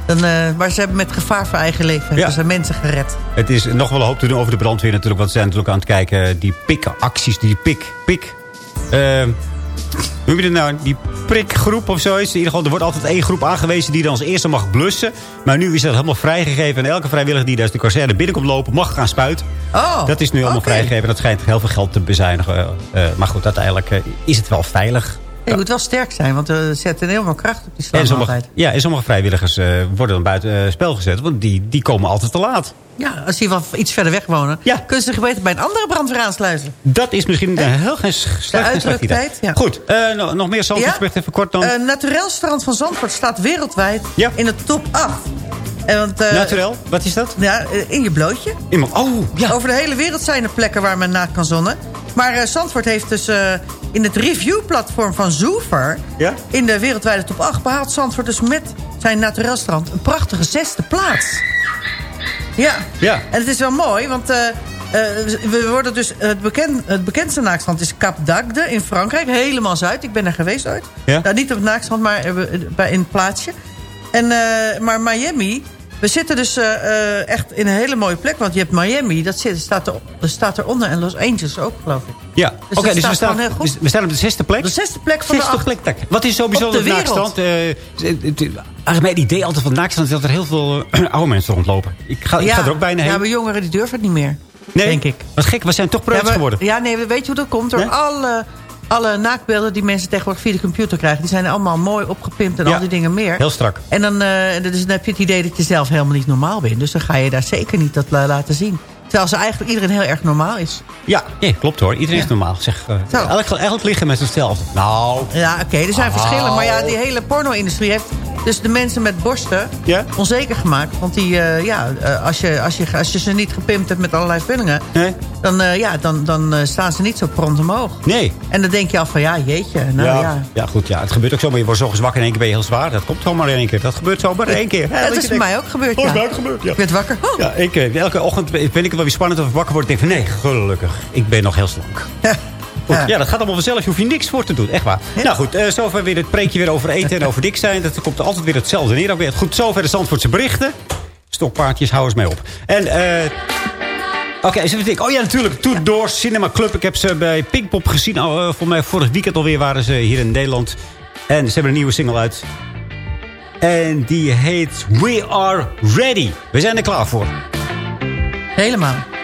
Dan, eh, maar ze hebben met gevaar voor eigen leven... Ja. hebben ze mensen gered. het is nog wel een hoop te doen over de brandweer natuurlijk. Want ze zijn natuurlijk aan het kijken. Die pikacties, die pik, pik. eh, hoe je het nou? Die prikgroep of zoiets. In ieder geval, er wordt altijd één groep aangewezen die dan als eerste mag blussen. Maar nu is dat helemaal vrijgegeven. En elke vrijwilliger die daar de kazerne binnenkomt lopen, mag gaan spuiten. Oh, Dat is nu allemaal vrijgegeven. Dat schijnt heel veel geld te bezuinigen. Eh, maar goed, uiteindelijk eh, is het wel veilig. Je moet wel sterk zijn, want we zetten heel veel kracht op die En slang sommige, altijd. ja, en sommige vrijwilligers eh, worden dan buiten eh, spel gezet. Want die, die komen altijd te laat. Ja, als die wel iets verder weg wonen... Ja. kunnen ze zich beter bij een andere brandweer aansluiten. Dat is misschien een heel geen slecht, idee. ja. Goed, eh, nog, nog meer Zandvoortsbericht even kort dan. Eh, Naturel Strand van Zandvoort staat wereldwijd Ja. in de top 8. En want, eh, Naturel, wat is dat? Ja, eh, in je blootje. Iemand, oh, ja. Over de hele wereld zijn er plekken waar men naakt kan zonnen. Maar eh, Zandvoort heeft dus in het reviewplatform van Zoever... Ja? in de wereldwijde top 8 behaalt Zandvoort dus met zijn naturelstrand... een prachtige zesde plaats. Ja. Ja. En het is wel mooi, want... we worden dus het, bekend, het bekendste naakstrand is Cap d'Agde in Frankrijk. Helemaal zuid. Ik ben er geweest ooit. Ja? Nou, niet op het naakstrand, maar bij in het plaatsje. En, maar Miami... We zitten dus eh, eh, echt in een hele mooie plek. Want je hebt Miami, dat zit, staat, er, staat eronder. En Los Angeles ook, geloof ik. Ja, Dus dus we staan, heel goed. dus we staan op de zesde plek. De zesde plek van de Zesde acht. plek, tak. Wat is zo bijzonder de het- het- Eigenlijk mijn idee altijd van naakstrand is dat er heel veel eh, oude mensen rondlopen. Ik ga, ik ga er ook bijna heen. Ja, maar jongeren die durven het niet meer. nee, denk ik. Wat gek, we zijn toch Ja, maar- geworden. Ja, nee, weet je hoe dat komt? Door Nee? alle, alle naakbeelden die mensen tegenwoordig via de computer krijgen... die zijn allemaal mooi opgepimpt en Ja, al die dingen meer. Heel strak. En dan, eh, dus dan heb je het idee dat je zelf helemaal niet normaal bent. Dus dan ga je daar zeker niet dat la- laten zien. Terwijl ze eigenlijk iedereen heel erg normaal is. Ja, nee, klopt hoor. Iedereen is normaal. Zeg, eh, Zo. eigenlijk, eigenlijk liggen met hetzelfde. Nou, Ja, oké, er zijn Oh. verschillen. Maar ja, die hele porno-industrie heeft dus de mensen met borsten Ja? onzeker gemaakt. Want die, eh, ja, eh, als, je, als, je, als je ze niet gepimpt hebt met allerlei vullingen... nee. dan, eh, ja, dan, dan eh, staan ze niet zo prompt omhoog. Nee. En dan denk je af van, ja, jeetje. Nou, ja. ja, ja. goed. Ja, het gebeurt ook zo. Maar je wordt zo wakker in één keer ben je heel zwaar. Dat komt zomaar in één keer. Dat gebeurt zomaar in één keer. dat is bij mij ook gebeurd, Oh, ja. is mij ook gebeurd, ja. Ik werd wakker. Oh. Ja, ik, eh, elke ochtend vind ik wel weer spannend of ik wakker word. Ik denk van nee, gelukkig. Ik ben nog heel slank. Goed, Ja. dat gaat allemaal vanzelf. Je hoeft hier niks voor te doen. Echt waar. Nou goed, eh, zover weer het preekje weer over eten en over dik zijn. Dat komt altijd weer hetzelfde neer. Ook weer. Goed, zover de Zandvoortse berichten. Stokpaardjes, hou eens mee op. En, eh... Oké, eens even denken. Oh ja, natuurlijk. Tour Door Cinema Club. Ik heb ze bij Pinkpop gezien. Eh, voor mij vorig weekend alweer waren ze hier in Nederland. En ze hebben een nieuwe single uit. En die heet We Are Ready. We zijn er klaar voor. Helemaal.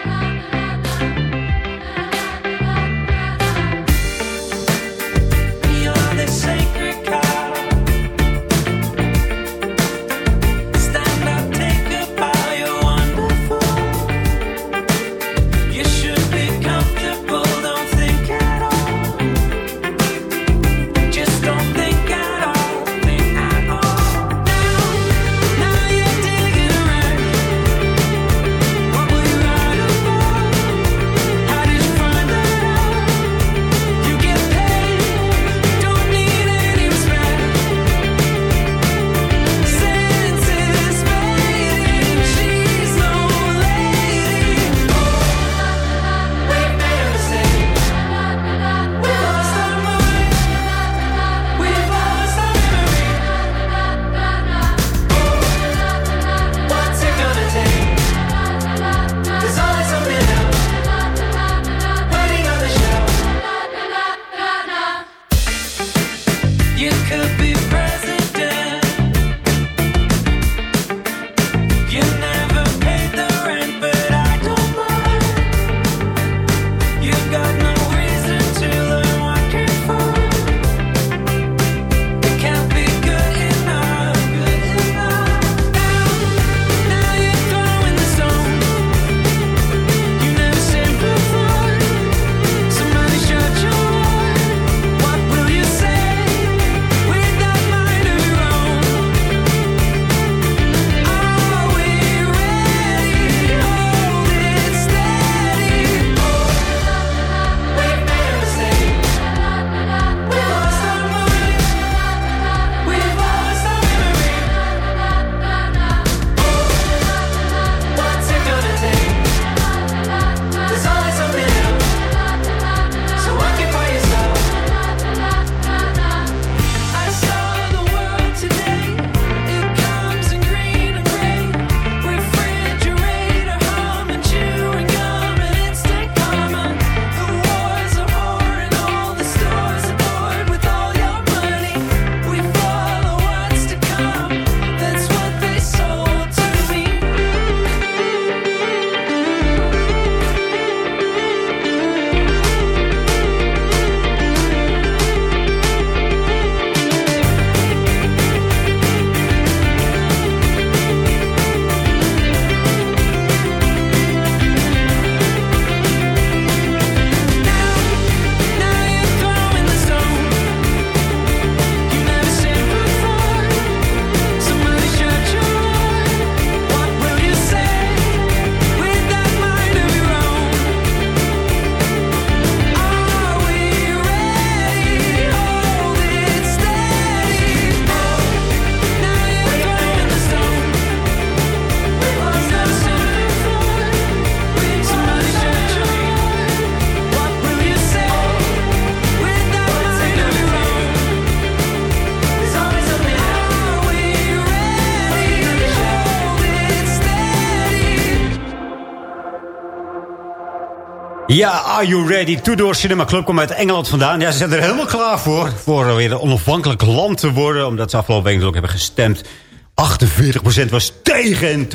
Ja, Are You Ready? Tudor Cinema Club komt uit Engeland vandaan. Ja, ze zijn er helemaal klaar voor. Voor weer een onafhankelijk land te worden. Omdat ze afgelopen week ook hebben gestemd. 48% was tegen en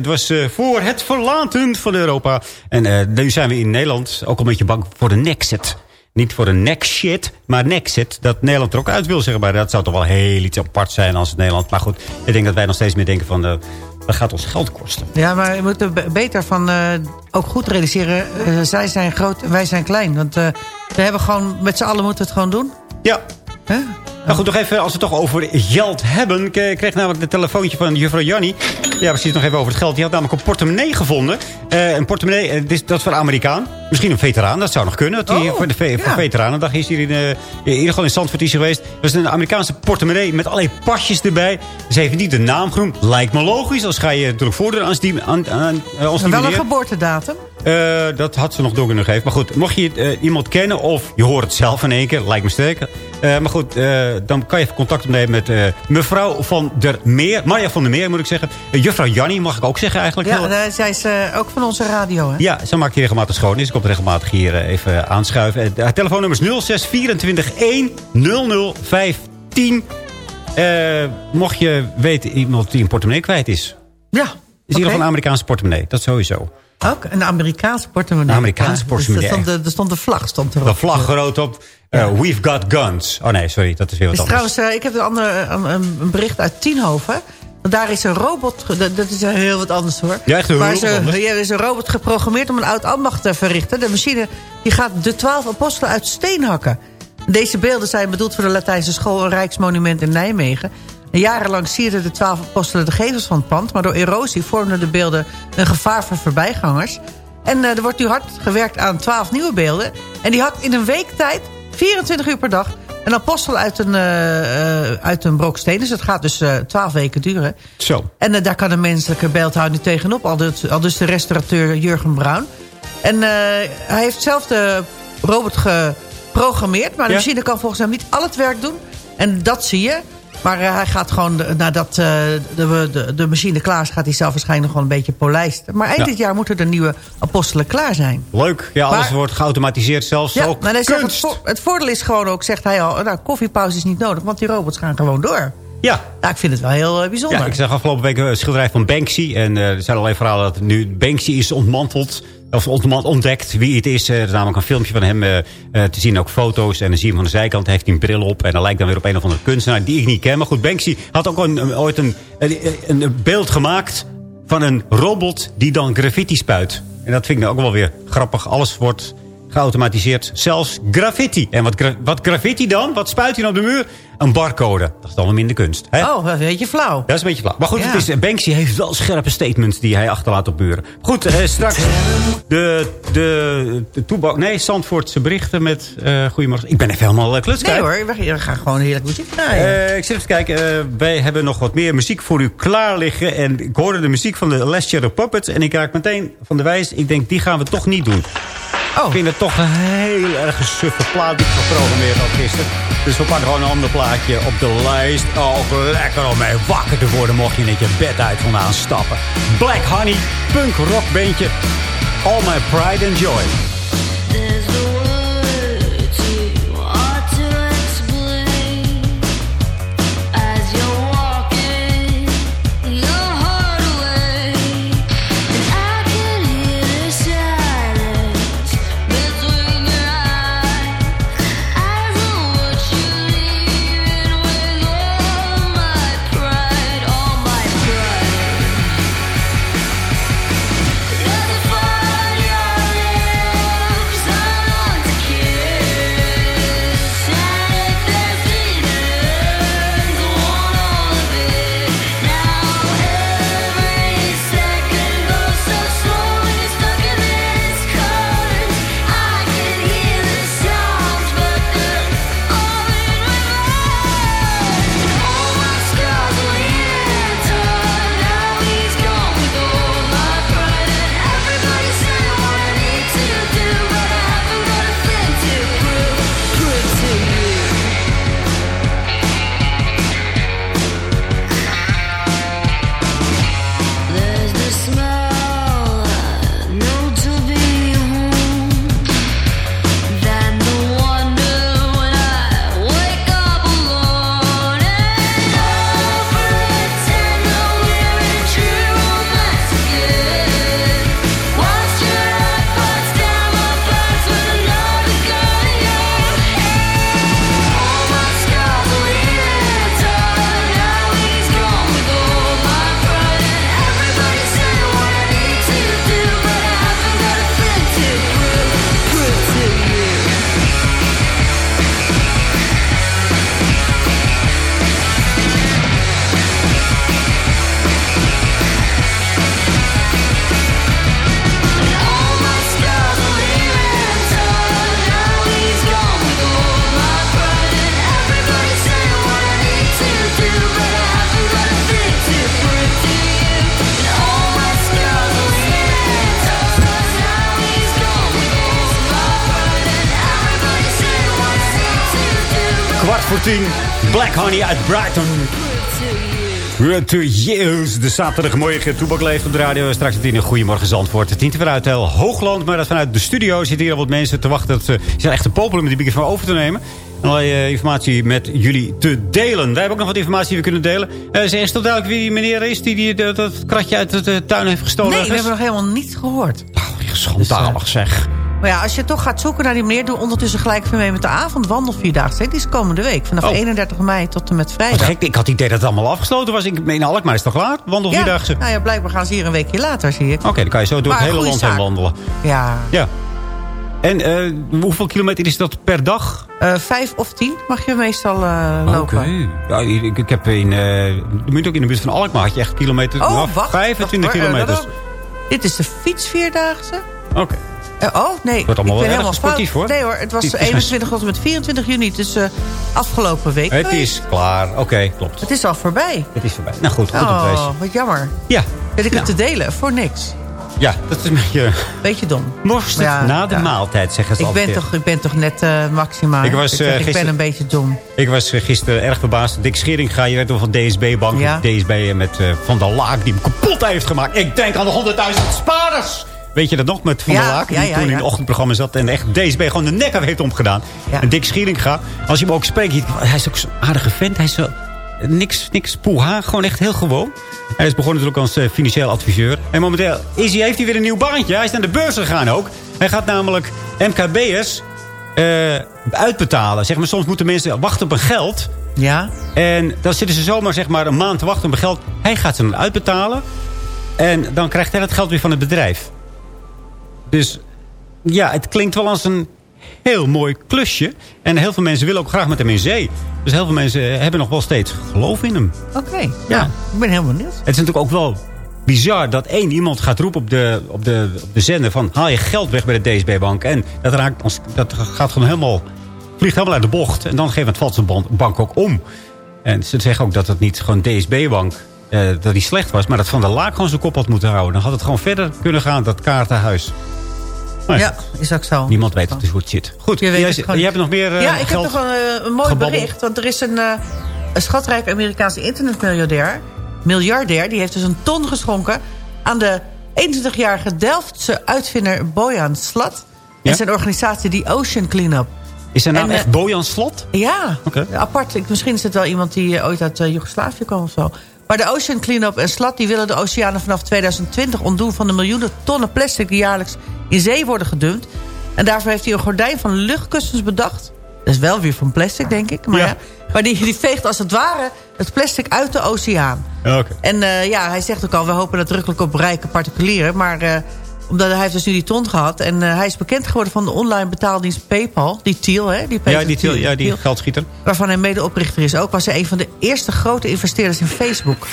52% was eh, voor het verlaten van Europa. En eh, nu zijn we in Nederland ook een beetje bang voor de Nexit. Niet voor de next shit, maar Nexit. Dat Nederland er ook uit wil zeggen. Maar dat zou toch wel heel iets apart zijn als Nederland. Maar goed, ik denk dat wij nog steeds meer denken van... eh, dat gaat ons geld kosten. Ja, maar we moeten be- beter van eh, ook goed realiseren. eh, zij zijn groot en wij zijn klein. Want eh, we hebben gewoon, met z'n allen moeten we het gewoon doen. Ja. Nou goed, nog even, als we het toch over geld hebben. Ik kreeg namelijk het telefoontje van juffrouw Jannie. Ja, precies, nog even over het geld. Die had namelijk een portemonnee gevonden. Eh, een portemonnee, eh, dit is, dat is voor een Amerikaan. Misschien een veteraan, dat zou nog kunnen. Dat hij Oh, voor de ve- voor. Veteranendag is hier in, eh, in ieder geval in Zandvoort is geweest. Het was een Amerikaanse portemonnee met allerlei pasjes erbij. Ze heeft niet de naam genoemd. Lijkt me logisch, als ga je natuurlijk voordoen aan, die, aan, aan, aan, die wel een geboortedatum. Eh, dat had ze nog door kunnen geven. Maar goed, mocht je eh, iemand kennen of je hoort het zelf in één keer, lijkt me sterk. Eh, maar goed, dan kan je even contact opnemen met mevrouw van der Meer. Marja van der Meer moet ik zeggen. Juffrouw Jannie mag ik ook zeggen eigenlijk. Ja, Heel- zij is ook van onze radio, hè? ja, ze maakt hier regelmatig schoon. Dus ik kom regelmatig hier even aanschuiven. Haar telefoonnummer is 0624 10015. Eh, mocht je weten iemand die een portemonnee kwijt is. Ja. Is in ieder geval een Amerikaanse portemonnee. Dat sowieso. Ook een Amerikaanse portemonnee. Een Amerikaanse Ja, portemonnee. Dus er, stond de, er stond de vlag stond erop. De vlag groot op. Eh, We've got guns. Oh nee, sorry. Dat is weer wat Dus anders. trouwens, eh, ik heb een, ander, een, een bericht uit Tienhoven. Want daar is een robot... Dat, dat is heel wat anders hoor. Ja, echt een Maar robot? Ja, er is een robot geprogrammeerd om een oud ambacht te verrichten. De machine die gaat de twaalf apostelen uit steen hakken. Deze beelden zijn bedoeld voor de Latijnse school... een rijksmonument in Nijmegen. En jarenlang sierden de twaalf apostelen de gevels van het pand... maar door erosie vormden de beelden een gevaar voor voorbijgangers. En eh, er wordt nu hard gewerkt aan twaalf nieuwe beelden. En die hakt in een week tijd, 24 uur per dag... een apostel uit een, eh, uit een brok steen. Dus het gaat dus twaalf weken duren. Zo. En daar kan een menselijke beeldhouwer niet tegenop. Al dus, al dus de restaurateur Jurgen Bruin. En hij heeft zelf de robot geprogrammeerd. Maar de Ja. machine kan volgens hem niet al het werk doen. En dat zie je. Maar eh, hij gaat gewoon, nadat eh, de, de, de machine klaar is... gaat hij zelf waarschijnlijk gewoon een beetje polijsten. Maar eind Ja. dit jaar moeten de nieuwe apostelen klaar zijn. Leuk. Ja, alles Maar- wordt geautomatiseerd. Zelfs Ja, ook maar hij zegt, het, vo- het voordeel is gewoon ook, zegt hij al... nou, koffiepauze is niet nodig, want die robots gaan gewoon door. Ja. Nou, ik vind het wel heel eh, bijzonder. Ja, ik zag afgelopen week een schilderij van Banksy. En eh, er zijn allerlei verhalen dat nu Banksy is ontmanteld. Of ontdekt wie het is. Er is namelijk een filmpje van hem eh, eh, te zien. Ook foto's. En dan zie je hem van de zijkant. Heeft hij een bril op. En dan lijkt dan weer op een of andere kunstenaar die ik niet ken. Maar goed, Banksy had ook een, ooit een, een, een beeld gemaakt van een robot die dan graffiti spuit. En dat vind ik nou ook wel weer grappig. Alles wordt geautomatiseerd. Zelfs graffiti. En wat, gra- wat graffiti dan? Wat spuit hij dan op de muur? Een barcode. Dat is dan minder kunst. Hè? Oh, dat is een beetje flauw. Dat is een beetje flauw. Maar goed, Ja. het is, eh, Banksy heeft wel scherpe statements die hij achterlaat op buren. Goed, eh, straks de, de, de toebak... Nee, Zandvoortse berichten met... eh goedemorgen. Ik ben even helemaal uh, kluts. Nee hoor, we gaan gewoon heerlijk muziek draaien. Eh, ik zit even te kijken. eh, wij hebben nog wat meer muziek voor u klaar liggen. En ik hoorde de muziek van de Last Shadow Puppets. En ik raak meteen van de wijs. Ik denk, die gaan we toch niet doen. Oh. Ik vind het toch een heel erg suffe plaat die ik geprogrammeerd had gisteren. Dus we pakken gewoon een ander plaatje op de lijst. Ook lekker om mee wakker te worden mocht je net je bed uit vandaan stappen. Black Honey, punk rock bandje. All My Pride and Joy. 10. Black Honey uit Brighton. We're to years. De zaterdagmorgen toebak leeft op de radio. Straks het in een goedemorgen Zandvoort. Het niet vanuit heel Hoogland, maar dat vanuit de studio zitten hier al wat mensen te wachten. Dat ze zijn echt te popelen om die microfoon over te nemen. En allerlei eh, informatie met jullie te delen. Wij hebben ook nog wat informatie die we kunnen delen. Uh, zeg eens tot duidelijk wie die meneer is die, die dat, dat kratje uit de eh, tuin heeft gestolen. Nee, we ergens? hebben nog helemaal niets gehoord. Schandalig zeg. Maar ja, als je toch gaat zoeken naar die meneer... doe ondertussen gelijk even mee met de avondwandelvierdaagse. Die is komende week. Vanaf Oh. 31 mei tot en met Wat vrijdag. gek, ik had het idee dat het allemaal afgesloten was. Ik meen Alkmaar is toch klaar? Wandel Ja, nou ja, blijkbaar gaan ze hier een weekje later, zie ik. Oké, dan kan je zo door Maar het hele land heen wandelen. Ja, Ja. En eh, hoeveel kilometer is dat per dag? Eh, vijf of tien mag je meestal eh, lopen. Oké. Ja, ik, ik heb in, moet ook in de buurt van Alkmaar had je echt kilometer. Oh, nou, wacht. 25 wacht hoor, eh, kilometers. dat ook. dit is de fietsvierdaagse. Oké. Eh, oh, nee. wordt allemaal ik ben wel helemaal sportief, hoor. Nee hoor, het was Het is- 21 tot en met 24 juni. Dus eh, afgelopen week. Het is klaar. Oké, klopt. Het is al voorbij. Het is voorbij. Nou goed, goed op Oh, wat jammer. Ja. Dat ik het te delen voor niks. Ja, dat is een beetje... Beetje dom. Morst Ja, na de ja. maaltijd, zeggen ze Ik ben, toch, ik ben toch net eh Maxima. Ik was, zeg, ik ben een beetje dom. Ik was gisteren erg verbaasd. Dick Scheringa, je werd van DSB-bank. Ja. DSB met Van der Laak die hem kapot heeft gemaakt. Ik denk aan de 100.000 spaarders. Weet je dat nog met Van Ja, der Laak? die ja, toen in het ochtendprogramma zat. En echt DSB gewoon de nek af heeft omgedaan. En Dick Scheringa, als je hem ook spreekt. Hij is ook zo'n aardige vent. Hij is zo... Niks, niks poeha, gewoon echt heel gewoon. Hij is begonnen natuurlijk als eh, financieel adviseur. En momenteel is hij, heeft hij weer een nieuw baantje. Hij is naar de beurs gegaan ook. Hij gaat namelijk MKB'ers eh, uitbetalen. Zeg maar, soms moeten mensen wachten op een geld. Ja. En dan zitten ze zomaar zeg maar, een maand te wachten op een geld. Hij gaat ze dan uitbetalen. En dan krijgt hij dat geld weer van het bedrijf. Dus ja, het klinkt wel als een heel mooi klusje. En heel veel mensen willen ook graag met hem in zee. Dus heel veel mensen hebben nog wel steeds geloof in hem. Oké, ja. Ik ben heel benieuwd. Het is natuurlijk ook wel bizar dat één iemand gaat roepen op de, op de, op de zender van... haal je geld weg bij de DSB-bank. En dat, raakt, ons- dat gaat gewoon helemaal, vliegt helemaal uit de bocht. En dan geeft het valt de bank ook om. En ze zeggen ook dat het niet gewoon DSB-bank... eh, dat die slecht was, maar dat Van der Laak gewoon zijn kop had moeten houden. Dan had het gewoon verder kunnen gaan, dat kaartenhuis. Maar Ja, is ook zo. Niemand weet het dus hoe het zit. Goed, Je weet jij, het jij hebt nog meer eh, Ja, ik heb nog een, eh, een mooi bericht. Want er is een, een schatrijke Amerikaanse internetmiljardair... miljardair, die heeft dus een ton geschonken... aan de 21-jarige Delftse uitvinder Bojan Slat... Ja? en zijn organisatie die Ocean Cleanup. Is zijn naam En, echt Bojan Slot? Ja, Oké. apart. Ik, misschien is het wel iemand die ooit uit Joegoslavië kwam of zo. Maar de Ocean Cleanup en SLAT die willen de oceanen vanaf 2020 ontdoen... van de miljoenen tonnen plastic die jaarlijks in zee worden gedumpt. En daarvoor heeft hij een gordijn van luchtkussens bedacht. Dat is wel weer van plastic, denk ik. Maar, Ja. ja. maar die, die veegt als het ware het plastic uit de oceaan. Oké. En eh, ja, hij zegt ook al, we hopen nadrukkelijk op rijke particulieren. Maar eh, omdat hij heeft dus nu die ton gehad. En eh, hij is bekend geworden van de online betaaldienst PayPal. Die Thiel, hè? Die Ja, die, Thiel- ja, die geldschieter. waarvan hij medeoprichter is ook... was hij een van de eerste grote investeerders in Facebook.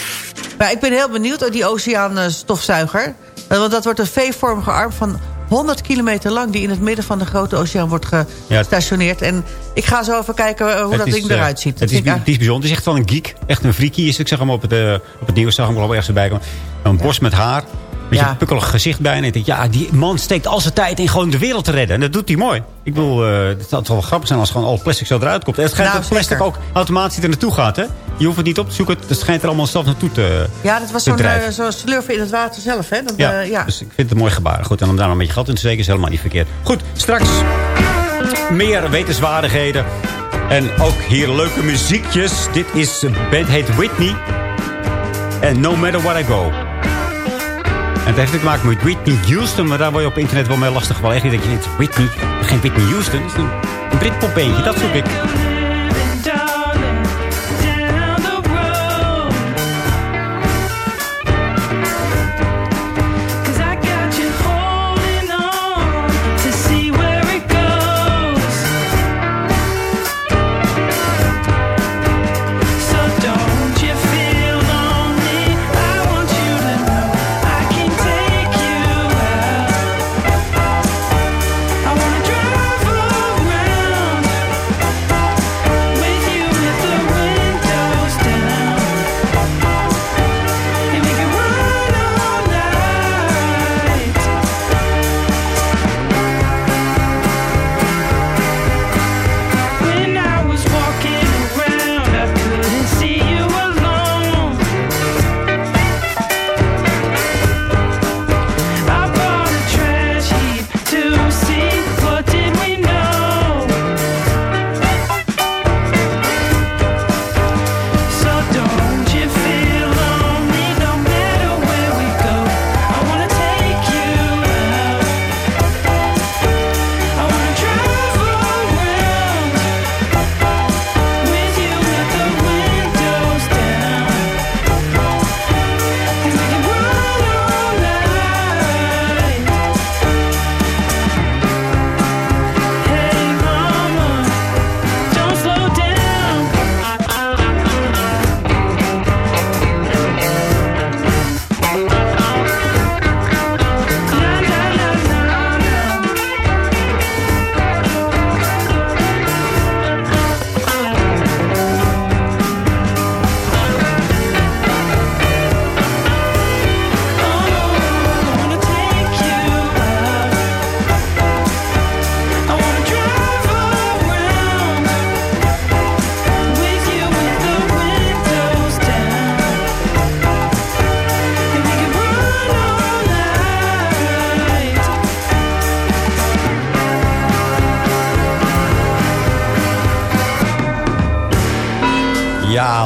Maar ik ben heel benieuwd uit die oceaanstofzuiger. Eh, Want dat wordt een V-vormige arm van 100 kilometer lang... die in het midden van de grote oceaan wordt gestationeerd. En ik ga zo even kijken eh, hoe Het dat is, ding eruit ziet. Het is, het bijzonder. Het is echt wel een geek. Echt een freakie is. Ik zag hem op het, op het nieuws. Zag hem wel ergens erbij komen. Een borst met haar. Met Ja. je pukkelig gezicht bij. En ik denk, ja, die man steekt al zijn tijd in gewoon de wereld te redden. En dat doet hij mooi. Ik bedoel, eh, het zou wel grappig zijn als gewoon al plastic zo eruit komt. En het schijnt Nou, dat plastic ook automatisch er naartoe gaat, hè? Je hoeft het niet op te zoeken. Het schijnt er allemaal zelf naartoe te Ja, dat was zo'n drijven. eh, slurfen in het water zelf, hè? Dat, Ja, eh, ja. dus ik vind het een mooi gebaar. Goed, en om daar nog een beetje geld in te steken is helemaal niet verkeerd. Goed, straks meer wetenswaardigheden. En ook hier leuke muziekjes. Dit is, band heet Whitney. En No Matter What I Go. En het heeft te maken met Whitney Houston. Maar daar word je op internet wel mee lastig gevallen. Echt dat je denkt, Whitney, geen Whitney Houston. Dat is een Britpopbeentje, dat zoek ik.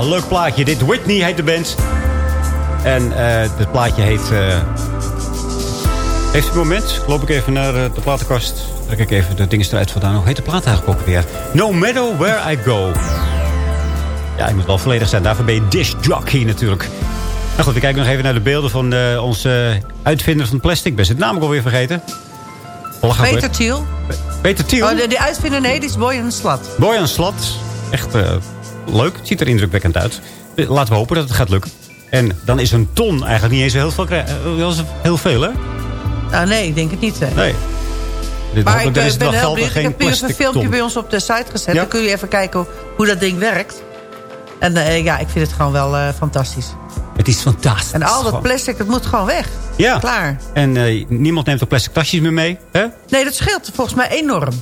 Leuk plaatje. Dit Whitney heet de band. En eh het plaatje heet... eh Heeft u een moment? Loop ik even naar eh, de platenkast. Trek ik even de dingen eruit vandaan. Hoe heet de plaat eigenlijk ook weer? No matter where I go. Ja, ik moet wel volledig zijn. Daarvoor ben je disc jockey natuurlijk. Nou goed, we kijken nog even naar de beelden van eh, onze uitvinder van plastic. Ben naam ook alweer vergeten. Peter Thiel. Peter Thiel. Oh, de, de uitvinder, nee, die is Boyan Slat. Boyan Slat. Echt eh, leuk. Het ziet er indrukwekkend uit. Eh, Laten we hopen dat het gaat lukken. En dan is een ton eigenlijk niet eens heel veel. krij- eh, heel veel, hè? Nou, nee, ik denk het niet. Hè. Nee. Dit Maar ik is eh, wel ben heel benieuwd. Ik heb hier een filmpje ton. bij ons op de site gezet. Ja? Dan kun je even kijken hoe, dat ding werkt. En ja, ik vind het gewoon wel fantastisch. Het is fantastisch. En al dat plastic, dat moet gewoon weg. Ja. Klaar. En niemand neemt ook plastic tasjes meer mee. Hè? Nee, dat scheelt volgens mij enorm.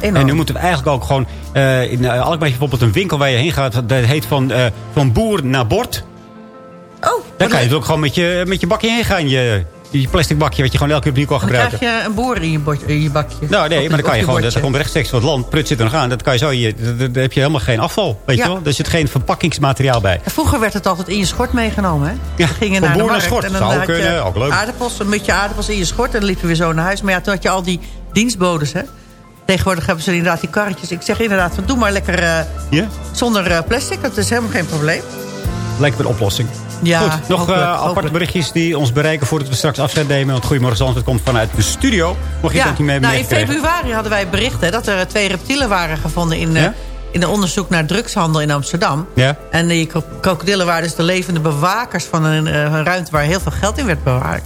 Enorm. En nu moeten we eigenlijk ook gewoon... eh in uh, Alkmaar bijvoorbeeld een winkel waar je heen gaat. Dat heet van, eh, van boer naar bord. Oh, Daar kan je ook gewoon met je, met je bakje heen gaan. Je, je plastic bakje wat je gewoon elke keer opnieuw kan Dan gebruiken. krijg je een boer in je, bord- in je bakje. Nou nee, maar dan kan je je gewoon, dat komt rechtstreeks van het land. Prut zit er nog aan. Dat kan je zo, je, daar daar heb je helemaal geen afval. Weet Ja. je wel? Er zit geen verpakkingsmateriaal bij. En Vroeger werd het altijd in je schort meegenomen, hè? Ja, Dan ging je van naar de boer markt schort. en dan Zou had je kunnen, ook leuk. Aardappels, een beetje aardappels in je schort en dan liepen we weer zo naar huis. Maar ja, toen had je al die dienstbodes, hè? Tegenwoordig hebben ze inderdaad die karretjes. Ik zeg inderdaad, van, doe maar lekker eh, zonder eh, plastic. Dat is helemaal geen probleem. Lijkt me een oplossing. Ja, Goed, nog hopelijk, eh, aparte hopelijk. berichtjes die ons bereiken voordat we straks afscheid nemen. Want Goedemorgen Zandvoort komt vanuit de studio. Mocht je Ja, dat niet mee nou, in februari hadden wij berichten dat er twee reptielen waren gevonden in, Ja? in een onderzoek naar drugshandel in Amsterdam. Ja? En die kro- krokodillen waren dus de levende bewakers van een, een ruimte waar heel veel geld in werd bewaard.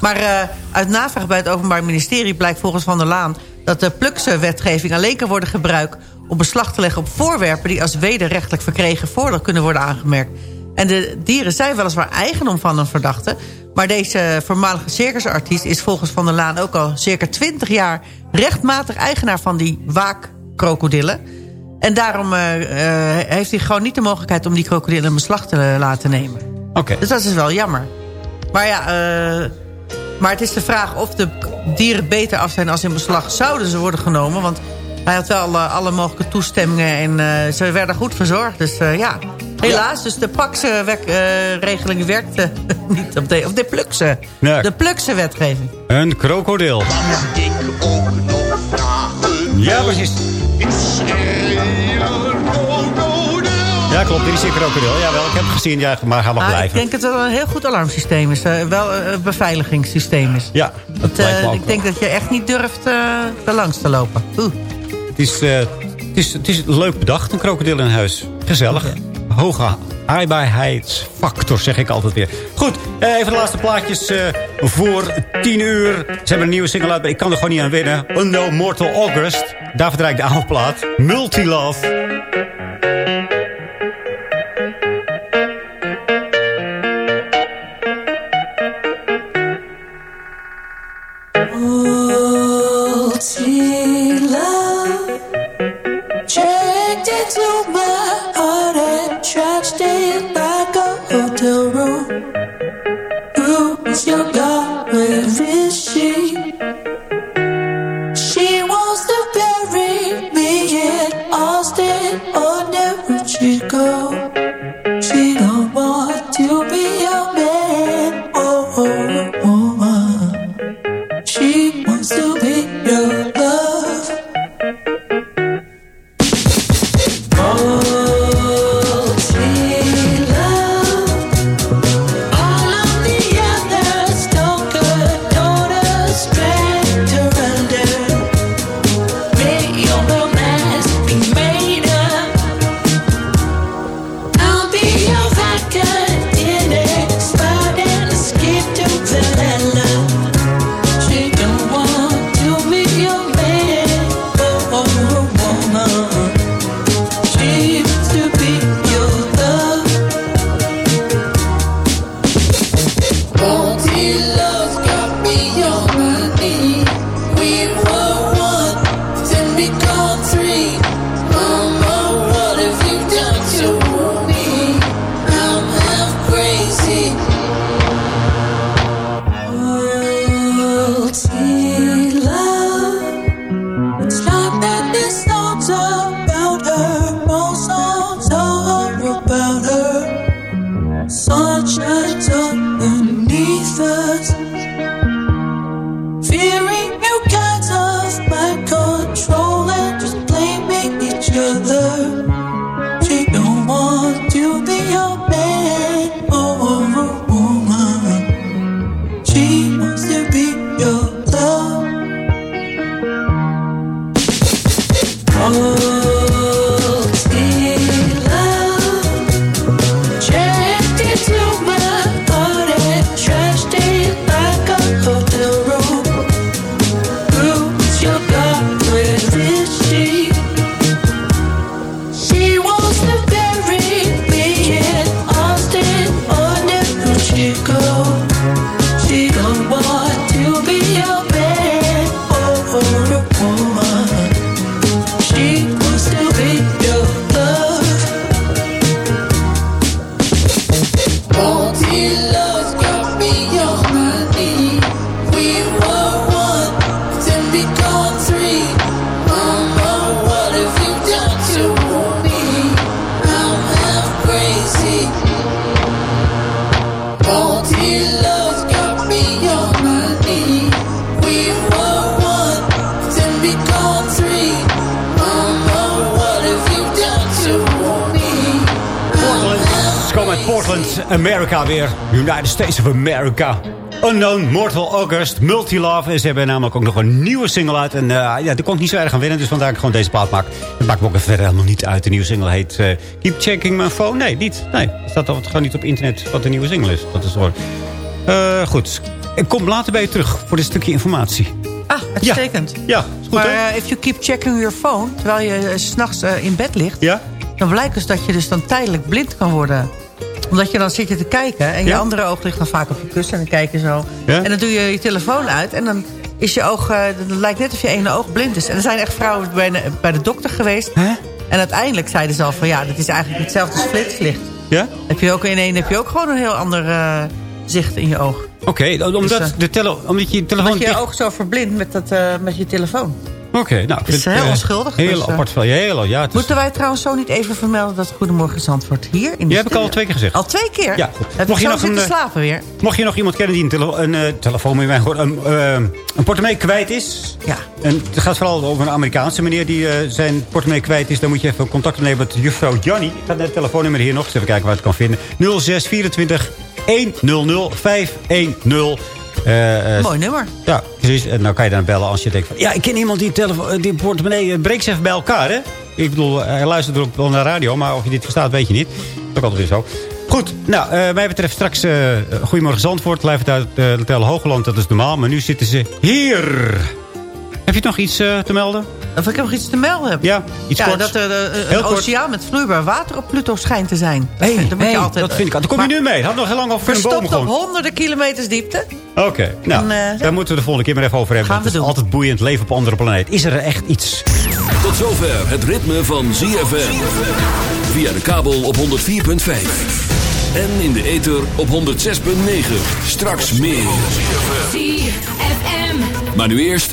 Maar uit navraag bij het Openbaar Ministerie blijkt volgens Van der Laan... dat de Plukse-wetgeving alleen kan worden gebruikt om beslag te leggen op voorwerpen... die als wederrechtelijk verkregen voordeel kunnen worden aangemerkt. En de dieren zijn weliswaar eigendom van een verdachte... maar deze voormalige circusartiest is volgens Van der Laan ook al circa 20 jaar... rechtmatig eigenaar van die waakkrokodillen... En daarom eh, eh, heeft hij gewoon niet de mogelijkheid om die krokodillen in beslag te laten nemen. Oké. Dus dat is wel jammer. Maar ja, eh, maar het is de vraag of de dieren beter af zijn als in beslag zouden ze worden genomen. Want hij had wel eh, alle mogelijke toestemmingen en eh, ze werden goed verzorgd. Dus eh, ja, helaas. Dus de Pax-regeling werkte niet op de, of de Plukse. Nee. De Plukse-wetgeving. Een krokodil. Ja, precies. Ja, klopt. Dit is een krokodil. Jawel, ik heb het gezien. Ja, maar ga maar Ah, ik blijven. denk dat het een heel goed alarmsysteem is. eh, wel een een beveiligingssysteem is. Ja, dat eh, ik denk dat je echt niet durft eh er langs te lopen. Oeh. Het is, eh, het, is, het is leuk bedacht, een krokodil in huis. Gezellig. Hoge aaibaarheidsfactor, zeg ik altijd weer. Goed, eh, even de laatste plaatjes eh, voor 10 uur. Ze hebben een nieuwe single uit, maar ik kan er gewoon niet aan winnen. Unknown Mortal August. Daar verdraai ik de oude plaat. Multilove. United States of America. Unknown, Mortal August, Multilove. En ze hebben namelijk ook nog een nieuwe single uit. En uh, ja, daar kon ik niet zo erg aan winnen. Dus vandaar dat ik gewoon deze plaat maak. Het maakt me ook verder helemaal niet uit. De nieuwe single heet uh, Keep Checking My Phone. Nee, niet. Nee, staat gewoon niet op internet wat de nieuwe single is. Dat is hoor. Uh, goed. Ik kom later bij je terug voor dit stukje informatie. Ah, uitstekend. Ja, ja is goed Maar if you keep checking your phone... terwijl je uh, s'nachts in bed ligt... Ja? dan blijkt dus dat je dus dan tijdelijk blind kan worden. Omdat je dan zit je te kijken... en je Ja? andere oog ligt dan vaak op je kussen... en dan kijk je zo. Ja? En dan doe je je telefoon uit... en dan is je oog... eh, dan lijkt net of je ene oog blind is. En er zijn echt vrouwen bij de, bij de dokter geweest... En uiteindelijk zeiden ze al van ja, dat is eigenlijk hetzelfde als flitslicht. Ja? Heb je ook in één heb je ook gewoon een heel ander eh, zicht in je oog. Oké, omdat, Dus, eh, de tele omdat je telefoon... Dat je je oog zo verblindt met, dat, met je telefoon. Oké, nou. Het is heel eh, onschuldig, Heel dus, eh, apart je. Heel, ja, is, Moeten wij trouwens zo niet even vermelden dat Goedemorgen Zandvoort hier in de Die heb ik al twee keer gezegd. Al twee keer? Ja, goed. Heb Mocht je je nog een, eh, slapen weer? Mocht je nog iemand kennen die een, tele een telefoon met mij hoort, een, eh, een portemonnee kwijt is. Ja. En het gaat vooral over een Amerikaanse meneer die zijn portemonnee kwijt is. Dan moet je even contact opnemen met juffrouw Jannie. Ik net het telefoonnummer hier nog. eens even kijken waar het kan vinden. 0624 100 510. Eh, eh, Mooi nummer. Ja, En dan kan je dan bellen als je denkt van... Ja, ik ken iemand die, telefoon, die portemonnee... eh, breek ze even bij elkaar, hè? Ik bedoel, hij luistert ook wel naar radio... maar of je dit verstaat, weet je niet. Dat ook altijd weer zo. Goed, nou, eh mij betreft straks... eh Goedemorgen Zandvoort, live uit uh, Hotel Hoogland. Dat is normaal, maar nu zitten ze hier. Heb je nog iets eh, te melden? Of ik heb nog iets te melden. Heb. Ja, iets ja, korts. dat er eh, Heel een kort. oceaan met vloeibaar water op Pluto schijnt te zijn. Hey, dat, moet hey, je altijd, dat vind ik... Daar kom je nu mee. Had nog heel lang over een boom Verstopt op honderden kilometers diepte. Oké, nou, En, eh, daar moeten we de volgende keer maar even over hebben. Gaan we het is doen. altijd boeiend leven op een andere planeet. Is er echt iets? Tot zover het ritme van ZFM. Via de kabel op 104.5. En in de ether op 106.9. Straks meer. ZFM. Maar nu eerst...